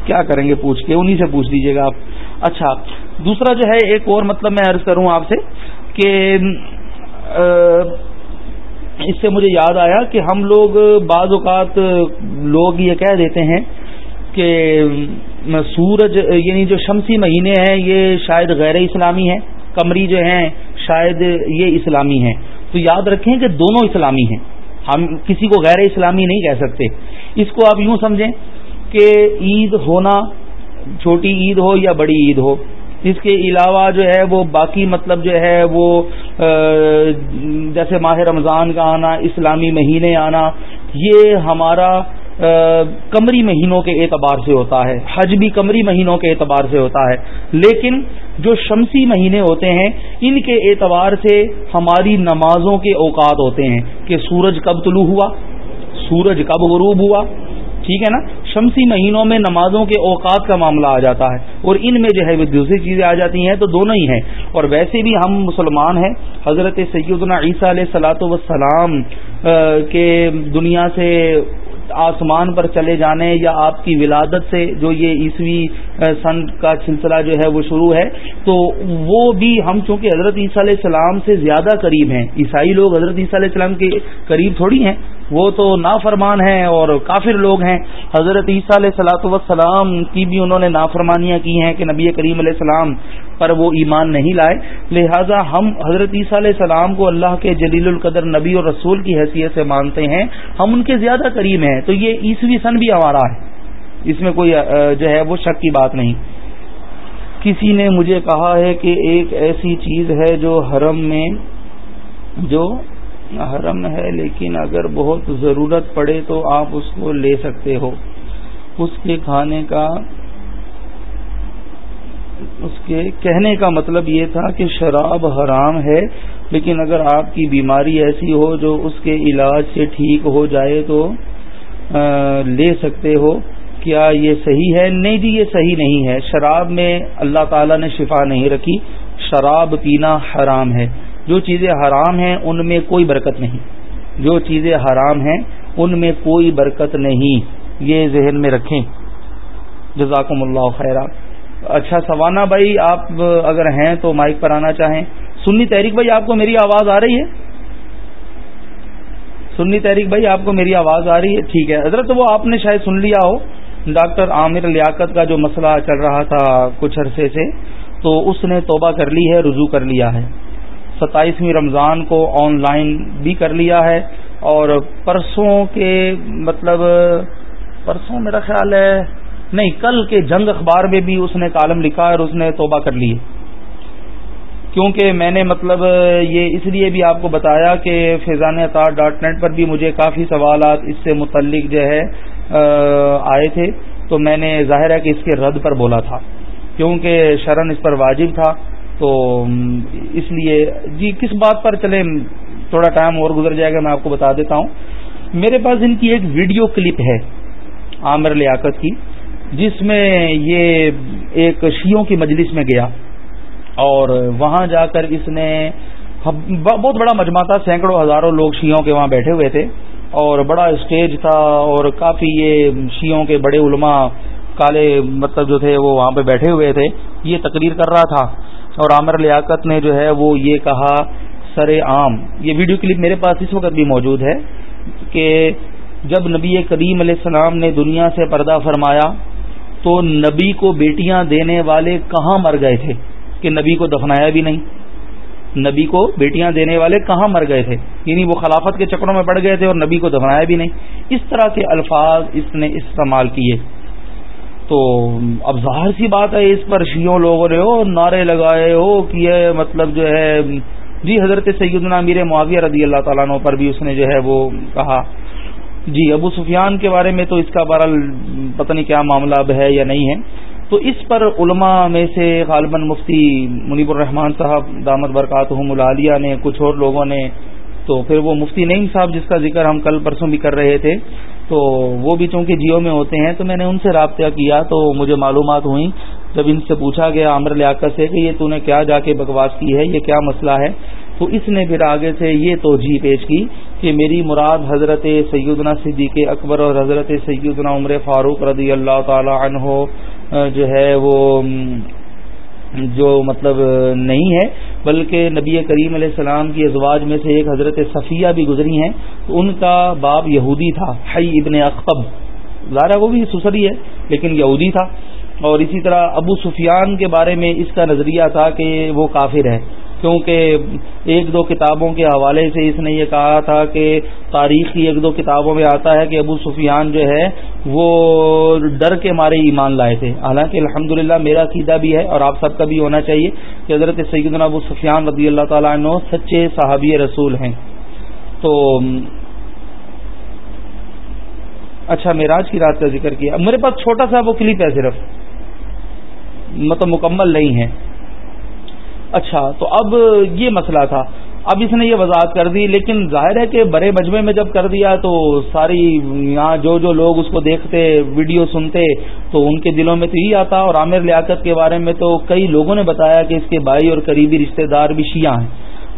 کیا کریں گے پوچھ کے؟ انہی سے پوچھ دیجیے گا آپ۔ اچھا دوسرا جو ہے، ایک اور مطلب میں عرض کروں آپ سے کہ اس سے مجھے یاد آیا کہ ہم لوگ بعض اوقات لوگ یہ کہہ دیتے ہیں کہ سورج یعنی جو شمسی مہینے ہیں، یہ شاید غیر اسلامی ہیں کمری جو ہیں، شاید یہ اسلامی ہیں۔ تو یاد رکھیں کہ دونوں اسلامی ہیں۔ ہم کسی کو غیر اسلامی نہیں کہہ سکتے۔ اس کو آپ یوں سمجھیں کہ عید ہونا چھوٹی عید ہو یا بڑی عید ہو، اس کے علاوہ جو ہے وہ باقی مطلب جو ہے وہ جیسے ماہ رمضان کا آنا، اسلامی مہینے آنا، یہ ہمارا کمری مہینوں کے اعتبار سے ہوتا ہے۔ حج بھی کمری مہینوں کے اعتبار سے ہوتا ہے۔ لیکن جو شمسی مہینے ہوتے ہیں، ان کے اعتبار سے ہماری نمازوں کے اوقات ہوتے ہیں کہ سورج کب طلوع ہوا، سورج کب غروب ہوا ٹھیک ہے نا؟ شمسی مہینوں میں نمازوں کے اوقات کا معاملہ آ جاتا ہے اور ان میں جو ہے وہ دوسری چیزیں آ جاتی ہیں تو دونوں ہی ہیں۔ اور ویسے بھی ہم مسلمان ہیں، حضرت سیدنا عیسیٰ علیہ سلاۃ وسلام کے دنیا سے آسمان پر چلے جانے یا آپ کی ولادت سے جو یہ عیسوی سن کا سلسلہ جو ہے وہ شروع ہے، تو وہ بھی ہم چونکہ حضرت عیسیٰ علیہ السلام سے زیادہ قریب ہیں، عیسائی لوگ حضرت عیسیٰ علیہ السلام کے قریب تھوڑی ہیں وہ تو نافرمان ہیں اور کافر لوگ ہیں۔ حضرت عیسیٰ علیہ سلاۃ وسلام کی بھی انہوں نے نافرمانیاں کی ہیں کہ نبی کریم علیہ السلام پر وہ ایمان نہیں لائے۔ لہذا ہم حضرت عیسیٰ علیہ السلام کو اللہ کے جلیل القدر نبی اور رسول کی حیثیت سے مانتے ہیں۔ ہم ان کے زیادہ قریب ہیں۔ تو یہ عیسوی سن بھی ہمارا ہے۔ اس میں کوئی جو ہے وہ شک کی بات نہیں۔ کسی نے مجھے کہا ہے کہ ایک ایسی چیز ہے جو حرم میں جو حرم ہے، لیکن اگر بہت ضرورت پڑے تو آپ اس کو لے سکتے ہو۔ اس کے کھانے کا، اس کے کہنے کا مطلب یہ تھا کہ شراب حرام ہے، لیکن اگر آپ کی بیماری ایسی ہو جو اس کے علاج سے ٹھیک ہو جائے تو لے سکتے ہو۔ کیا یہ صحیح ہے؟ نہیں جی یہ صحیح نہیں ہے۔ شراب میں اللہ تعالی نے شفا نہیں رکھی۔ شراب پینا حرام ہے۔ جو چیزیں حرام ہیں ان میں کوئی برکت نہیں۔ جو چیزیں حرام ہیں ان میں کوئی برکت نہیں۔ یہ ذہن میں رکھیں۔ جزاکم اللہ خیرات اچھا سوانا بھائی، آپ اگر ہیں تو مائک پر آنا چاہیں۔ سنی تحریک بھائی، آپ کو میری آواز آ رہی ہے؟ سنی تحریک بھائی، آپ کو میری آواز آ رہی ہے؟ ٹھیک ہے۔ حضرت، وہ آپ نے شاید سن لیا ہو۔ ڈاکٹر عامر لیاقت کا جو مسئلہ چل رہا تھا کچھ عرصے سے، تو اس نے توبہ کر لی ہے، رجوع کر لیا ہے۔ ستائیسویں رمضان کو آن لائن بھی کر لیا ہے اور پرسوں کے مطلب پرسوں میرا خیال ہے، نہیں، کل کے جنگ اخبار میں بھی اس نے کالم لکھا اور اس نے توبہ کر لی کیونکہ میں نے مطلب یہ اس لیے بھی آپ کو بتایا کہ فیضان اطار ڈاٹ نیٹ پر بھی مجھے کافی سوالات اس سے متعلق جو ہے آئے تھے۔ تو میں نے ظاہر ہے کہ اس کے رد پر بولا تھا۔ کیونکہ شرن اس پر واجب تھا۔ تو اس لیے جی کس بات پر چلے تھوڑا ٹائم اور گزر جائے گا، میں آپ کو بتا دیتا ہوں۔ میرے پاس ان کی ایک ویڈیو کلپ ہے، عامر لیاقت کی، جس میں یہ ایک شیوں کی مجلس میں گیا۔ اور وہاں جا کر اس نے بہت بڑا مجمع تھا، سینکڑوں ہزاروں لوگ شیوں کے وہاں بیٹھے ہوئے تھے۔ اور بڑا اسٹیج تھا، اور کافی یہ شیوں کے بڑے علماء، کالے مطلب جو تھے، وہ وہاں پہ بیٹھے ہوئے تھے۔ یہ تقریر کر رہا تھا۔ اور عامر لیاقت نے جو ہے وہ یہ کہا، سر عام۔ یہ ویڈیو کلپ میرے پاس اس وقت بھی موجود ہے کہ جب نبی کریم علیہ السلام نے دنیا سے پردہ فرمایا تو نبی کو بیٹیاں دینے والے کہاں مر گئے تھے؟ کہ نبی کو دفنایا بھی نہیں۔ نبی کو بیٹیاں دینے والے کہاں مر گئے تھے؟ یعنی وہ خلافت کے چکروں میں پڑ گئے تھے اور نبی کو دفنایا بھی نہیں۔ اس طرح کے الفاظ اس نے استعمال کیے۔ تو اب ظاہر سی بات ہے اس پر شیوں لوگوں نے ہو نعرے لگائے ہو کہ یہ مطلب جو ہے جی حضرت سیدنا میر معاویہ رضی اللہ تعالیٰ پر بھی اس نے جو ہے وہ کہا۔ جی ابو سفیان کے بارے میں تو اس کا بہرحال پتہ نہیں کیا معاملہ اب ہے یا نہیں ہے۔ تو اس پر علماء میں سے غالباً مفتی منیب الرحمان صاحب دامت برکات ملالیہ نے، کچھ اور لوگوں نے تو پھر وہ مفتی نعیم صاحب جس کا ذکر ہم کل پرسوں بھی کر رہے تھے۔ تو وہ بھی چونکہ جیو میں ہوتے ہیں تو میں نے ان سے رابطہ کیا تو مجھے معلومات ہوئیں۔ جب ان سے پوچھا گیا عامر لیاقت سے کہ یہ تو نے کیا جا کے بکواس کی ہے، یہ کیا مسئلہ ہے؟ تو اس نے پھر آگے سے یہ توجہ پیش کی کہ میری مراد حضرت سیدنا صدیق اکبر اور حضرت سیدنا عمر فاروق رضی اللہ تعالی عنہ جو ہے وہ جو مطلب نہیں ہے، بلکہ نبی کریم علیہ السلام کی ازواج میں سے ایک حضرت صفیہ بھی گزری ہیں۔ تو ان کا باب یہودی تھا، حی ابن اقب ظاہر وہ بھی سسری ہے، لیکن یہودی تھا۔ اور اسی طرح ابو سفیان کے بارے میں اس کا نظریہ تھا کہ وہ کافر ہے۔ کیونکہ ایک دو کتابوں کے حوالے سے اس نے یہ کہا تھا کہ تاریخ کی ایک دو کتابوں میں آتا ہے کہ ابو سفیان جو ہے وہ ڈر کے مارے ایمان لائے تھے۔ حالانکہ الحمد میرا عقیدہ بھی ہے اور آپ سب کا بھی ہونا چاہیے کہ حضرت سیدنا ابو سفیان رضی اللہ تعالیٰ عنہ سچے صحابی رسول ہیں۔ تو اچھا میراج کی رات کا ذکر کیا۔ میرے پاس چھوٹا سا وہ کلپ ہے صرف۔ مطلب مکمل نہیں ہے۔ اچھا تو اب یہ مسئلہ تھا۔ اب اس نے یہ وضاحت کر دی، لیکن ظاہر ہے کہ بڑے مجمے میں جب کر دیا تو ساری یہاں جو جو لوگ اس کو دیکھتے، ویڈیو سنتے، تو ان کے دلوں میں تو یہی آتا۔ اور عامر لیاقت کے بارے میں تو کئی لوگوں نے بتایا کہ اس کے بھائی اور قریبی رشتہ دار بھی شیعہ ہیں۔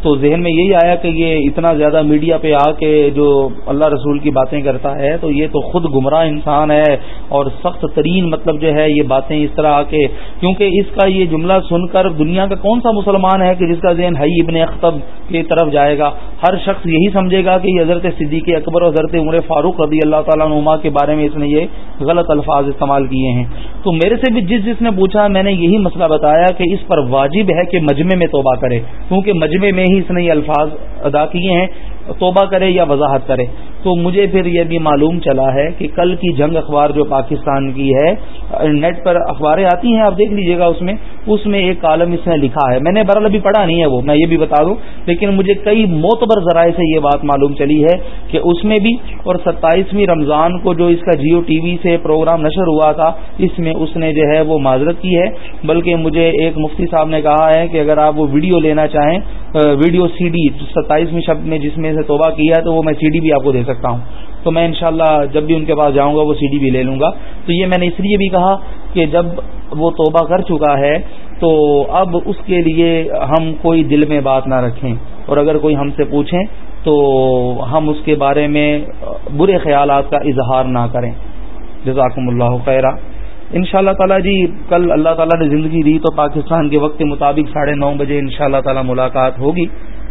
تو ذہن میں یہی آیا کہ یہ اتنا زیادہ میڈیا پہ آ کے جو اللہ رسول کی باتیں کرتا ہے، تو یہ تو خود گمراہ انسان ہے اور سخت ترین مطلب جو ہے یہ باتیں اس طرح آ کے، کیونکہ اس کا یہ جملہ سن کر دنیا کا کون سا مسلمان ہے کہ جس کا ذہن ہائی ابن اختب کی طرف جائے گا؟ ہر شخص یہی سمجھے گا کہ یہ حضرت صدیقی اکبر اور حضرت عمر فاروق رضی اللہ تعالیٰ نما کے بارے میں اس نے یہ غلط الفاظ استعمال کیے ہیں۔ تو میرے سے بھی جس جس نے پوچھا، میں نے یہی مسئلہ بتایا کہ اس پر واجب ہے کہ مجمے میں توبہ کرے، کیونکہ مجمے میں ہی اس نے یہ الفاظ ادا کیے ہیں توبہ کرے یا وضاحت کرے۔ تو مجھے پھر یہ بھی معلوم چلا ہے کہ کل کی جنگ اخبار جو پاکستان کی ہے، نیٹ پر اخباریں آتی ہیں، آپ دیکھ لیجیے گا اس میں۔ اس میں ایک کالم اس نے لکھا ہے۔ میں نے برال ابھی پڑھا نہیں ہے وہ، میں یہ بھی بتا دوں۔ لیکن مجھے کئی موتبر ذرائع سے یہ بات معلوم چلی ہے کہ اس میں بھی اور ستائیسویں رمضان کو جو اس کا جیو ٹی وی سے پروگرام نشر ہوا تھا، اس میں اس نے جو ہے وہ معذرت کی ہے۔ بلکہ مجھے ایک مفتی صاحب نے کہا ہے کہ اگر آپ وہ ویڈیو لینا چاہیں ویڈیو سی ڈی، ستائیسویں شبد میں جس میں سے توبہ کیا ہے، تو وہ میں سی ڈی بھی آپ کو دے سکتا ہوں۔ تو میں انشاءاللہ جب بھی ان کے پاس جاؤں گا، وہ سی ڈی بھی لے لوں گا۔ تو یہ میں نے اس لیے بھی کہا کہ جب وہ توبہ کر چکا ہے، تو اب اس کے لیے ہم کوئی دل میں بات نہ رکھیں۔ اور اگر کوئی ہم سے پوچھیں، تو ہم اس کے بارے میں برے خیالات کا اظہار نہ کریں۔ جزاکم اللہ خیرہ ان شاء اللہ تعالیٰ جی کل اللہ تعالیٰ نے زندگی دی تو پاکستان کے وقت کے مطابق ساڑھے نو بجے ان شاء اللہ تعالیٰ ملاقات ہوگی۔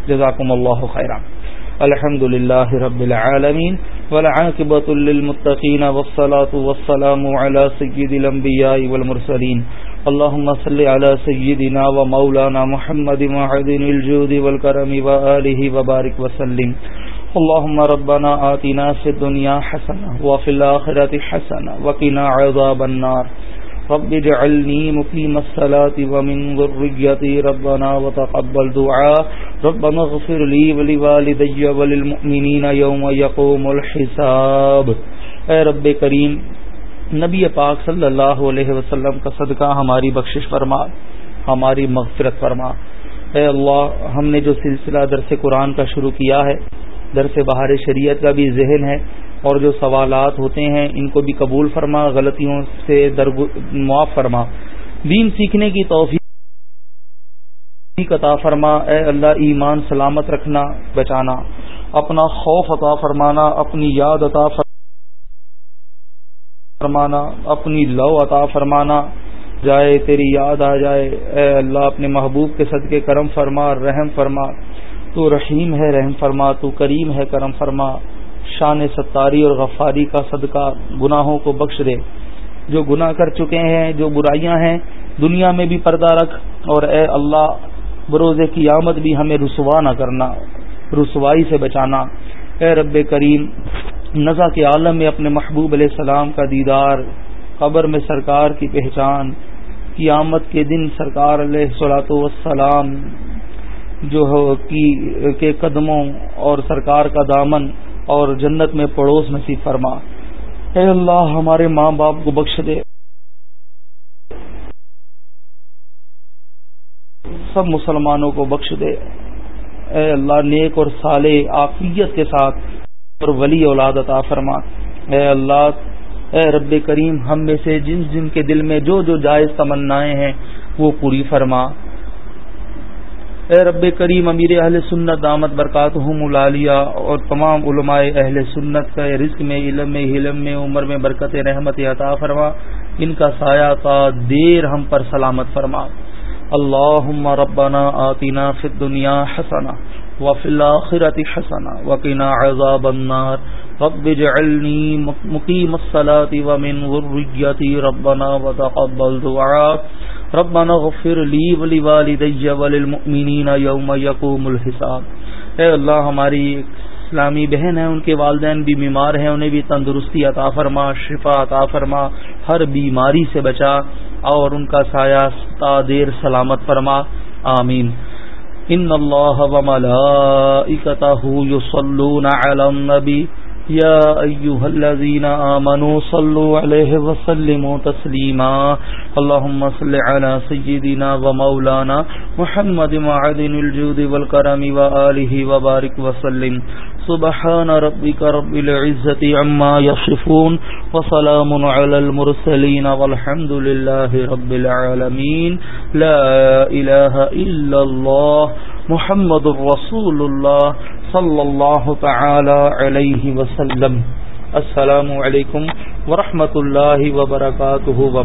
جزاکم اللہ خیرہ الحمد لله رب العالمين والعاقبة للمتقين والصلاة والسلام على سيد الأنبياء والمرسلين اللهم صل على سيدنا ومولانا محمد معدن الجود والكرم وآله وبارك وسلم اللهم ربنا آتنا في الدنيا حسنة وفي الآخرة حسنة وقنا عذاب النار رب اجعلني مقيم الصلاة ومن ذريتي ربنا وتقبل دعاء. ربنا اغفر لي ولوالدي وللمؤمنين يوم يقوم الحساب. اے رب کریم، نبی پاک صلی اللہ علیہ وسلم کا صدقہ ہماری بخشش فرما، ہماری مغفرت فرما. اے اللہ، ہم نے جو سلسلہ درس قرآن کا شروع کیا ہے، درس بہار شریعت کا بھی ذہن ہے اور جو سوالات ہوتے ہیں ان کو بھی قبول فرما، غلطیوں سے معاف فرما۔ دین سیکھنے کی توفیق عطا فرما۔ اے اللہ، ایمان سلامت رکھنا، بچانا۔ اپنا خوف عطا فرمانا، اپنی یاد عطا فرمانا، اپنی لو عطا فرمانا۔ جائے، تیری یاد آ جائے۔ اے اللہ، اپنے محبوب کے صدقے کرم فرما، رحم فرما۔ تو رحیم ہے، رحم فرما۔ تو کریم ہے، کرم فرما۔ شان ستاری اور غفاری کا صدقہ گناہوں کو بخش دے۔ جو گناہ کر چکے ہیں، جو برائیاں ہیں، دنیا میں بھی پردہ رکھ اور اے اللہ، بروز قیامت بھی ہمیں رسوا نہ کرنا، رسوائی سے بچانا۔ اے رب کریم، نزا کے عالم میں اپنے محبوب علیہ السلام کا دیدار، قبر میں سرکار کی پہچان، قیامت کے دن سرکار علیہ صلاۃ والسلام جو کے قدموں اور سرکار کا دامن اور جنت میں پڑوس نصیب فرما۔ اے اللہ، ہمارے ماں باپ کو بخش دے۔ سب مسلمانوں کو بخش دے۔ اے اللہ، نیک اور صالح آفیت کے ساتھ اور ولی اولاد عطا فرما۔ اے اللہ، اے رب کریم، ہم میں سے جن جن کے دل میں جو جو جائز تمنائیں ہیں، وہ پوری فرما۔ اے رب کریم، امیر اہل سنت، دامت برکات ہوں اور تمام علماء اہل سنت کا رزق میں، علم میں علم میں، عمر میں برکت رحمت عطا فرما۔ ان کا سایہ کا دیر ہم پر سلامت فرما۔ اللہ ربنا آتنا فی الدنیا حسنا وفی الاخرت حسنا وقنا عذاب النار۔ رب اجعلنی مقیم الصلاة ومن ذریتی ربنا وتقبل دعا. ربنا غفر لی ولی والدی وللمؤمنین یوم یقوم الحساب. اے اللہ، ہماری اسلامی بہن ہیں، ان کے والدین بھی بیمار ہیں، انہیں بھی تندرستی عطا فرما، شفا عطا فرما، ہر بیماری سے بچا اور ان کا سایہ تا دیر سلامت فرما. آمین. ان اللہ وملائکتہ یصلون علی النبی. يا أيها الذين آمنوا صلوا عليه وسلموا تسليما. اللهم صل على سيدنا ومولانا محمد معدن الجود والكرم وآله وبارك وسلم. سبحان ربك رب العزة عما يصفون وسلام على المرسلين والحمد لله رب العالمين. لا إله إلا الله محمد الرسول اللہ صلی اللہ تعالی علیہ وسلم۔ السلام علیکم ورحمۃ اللہ وبرکاتہ و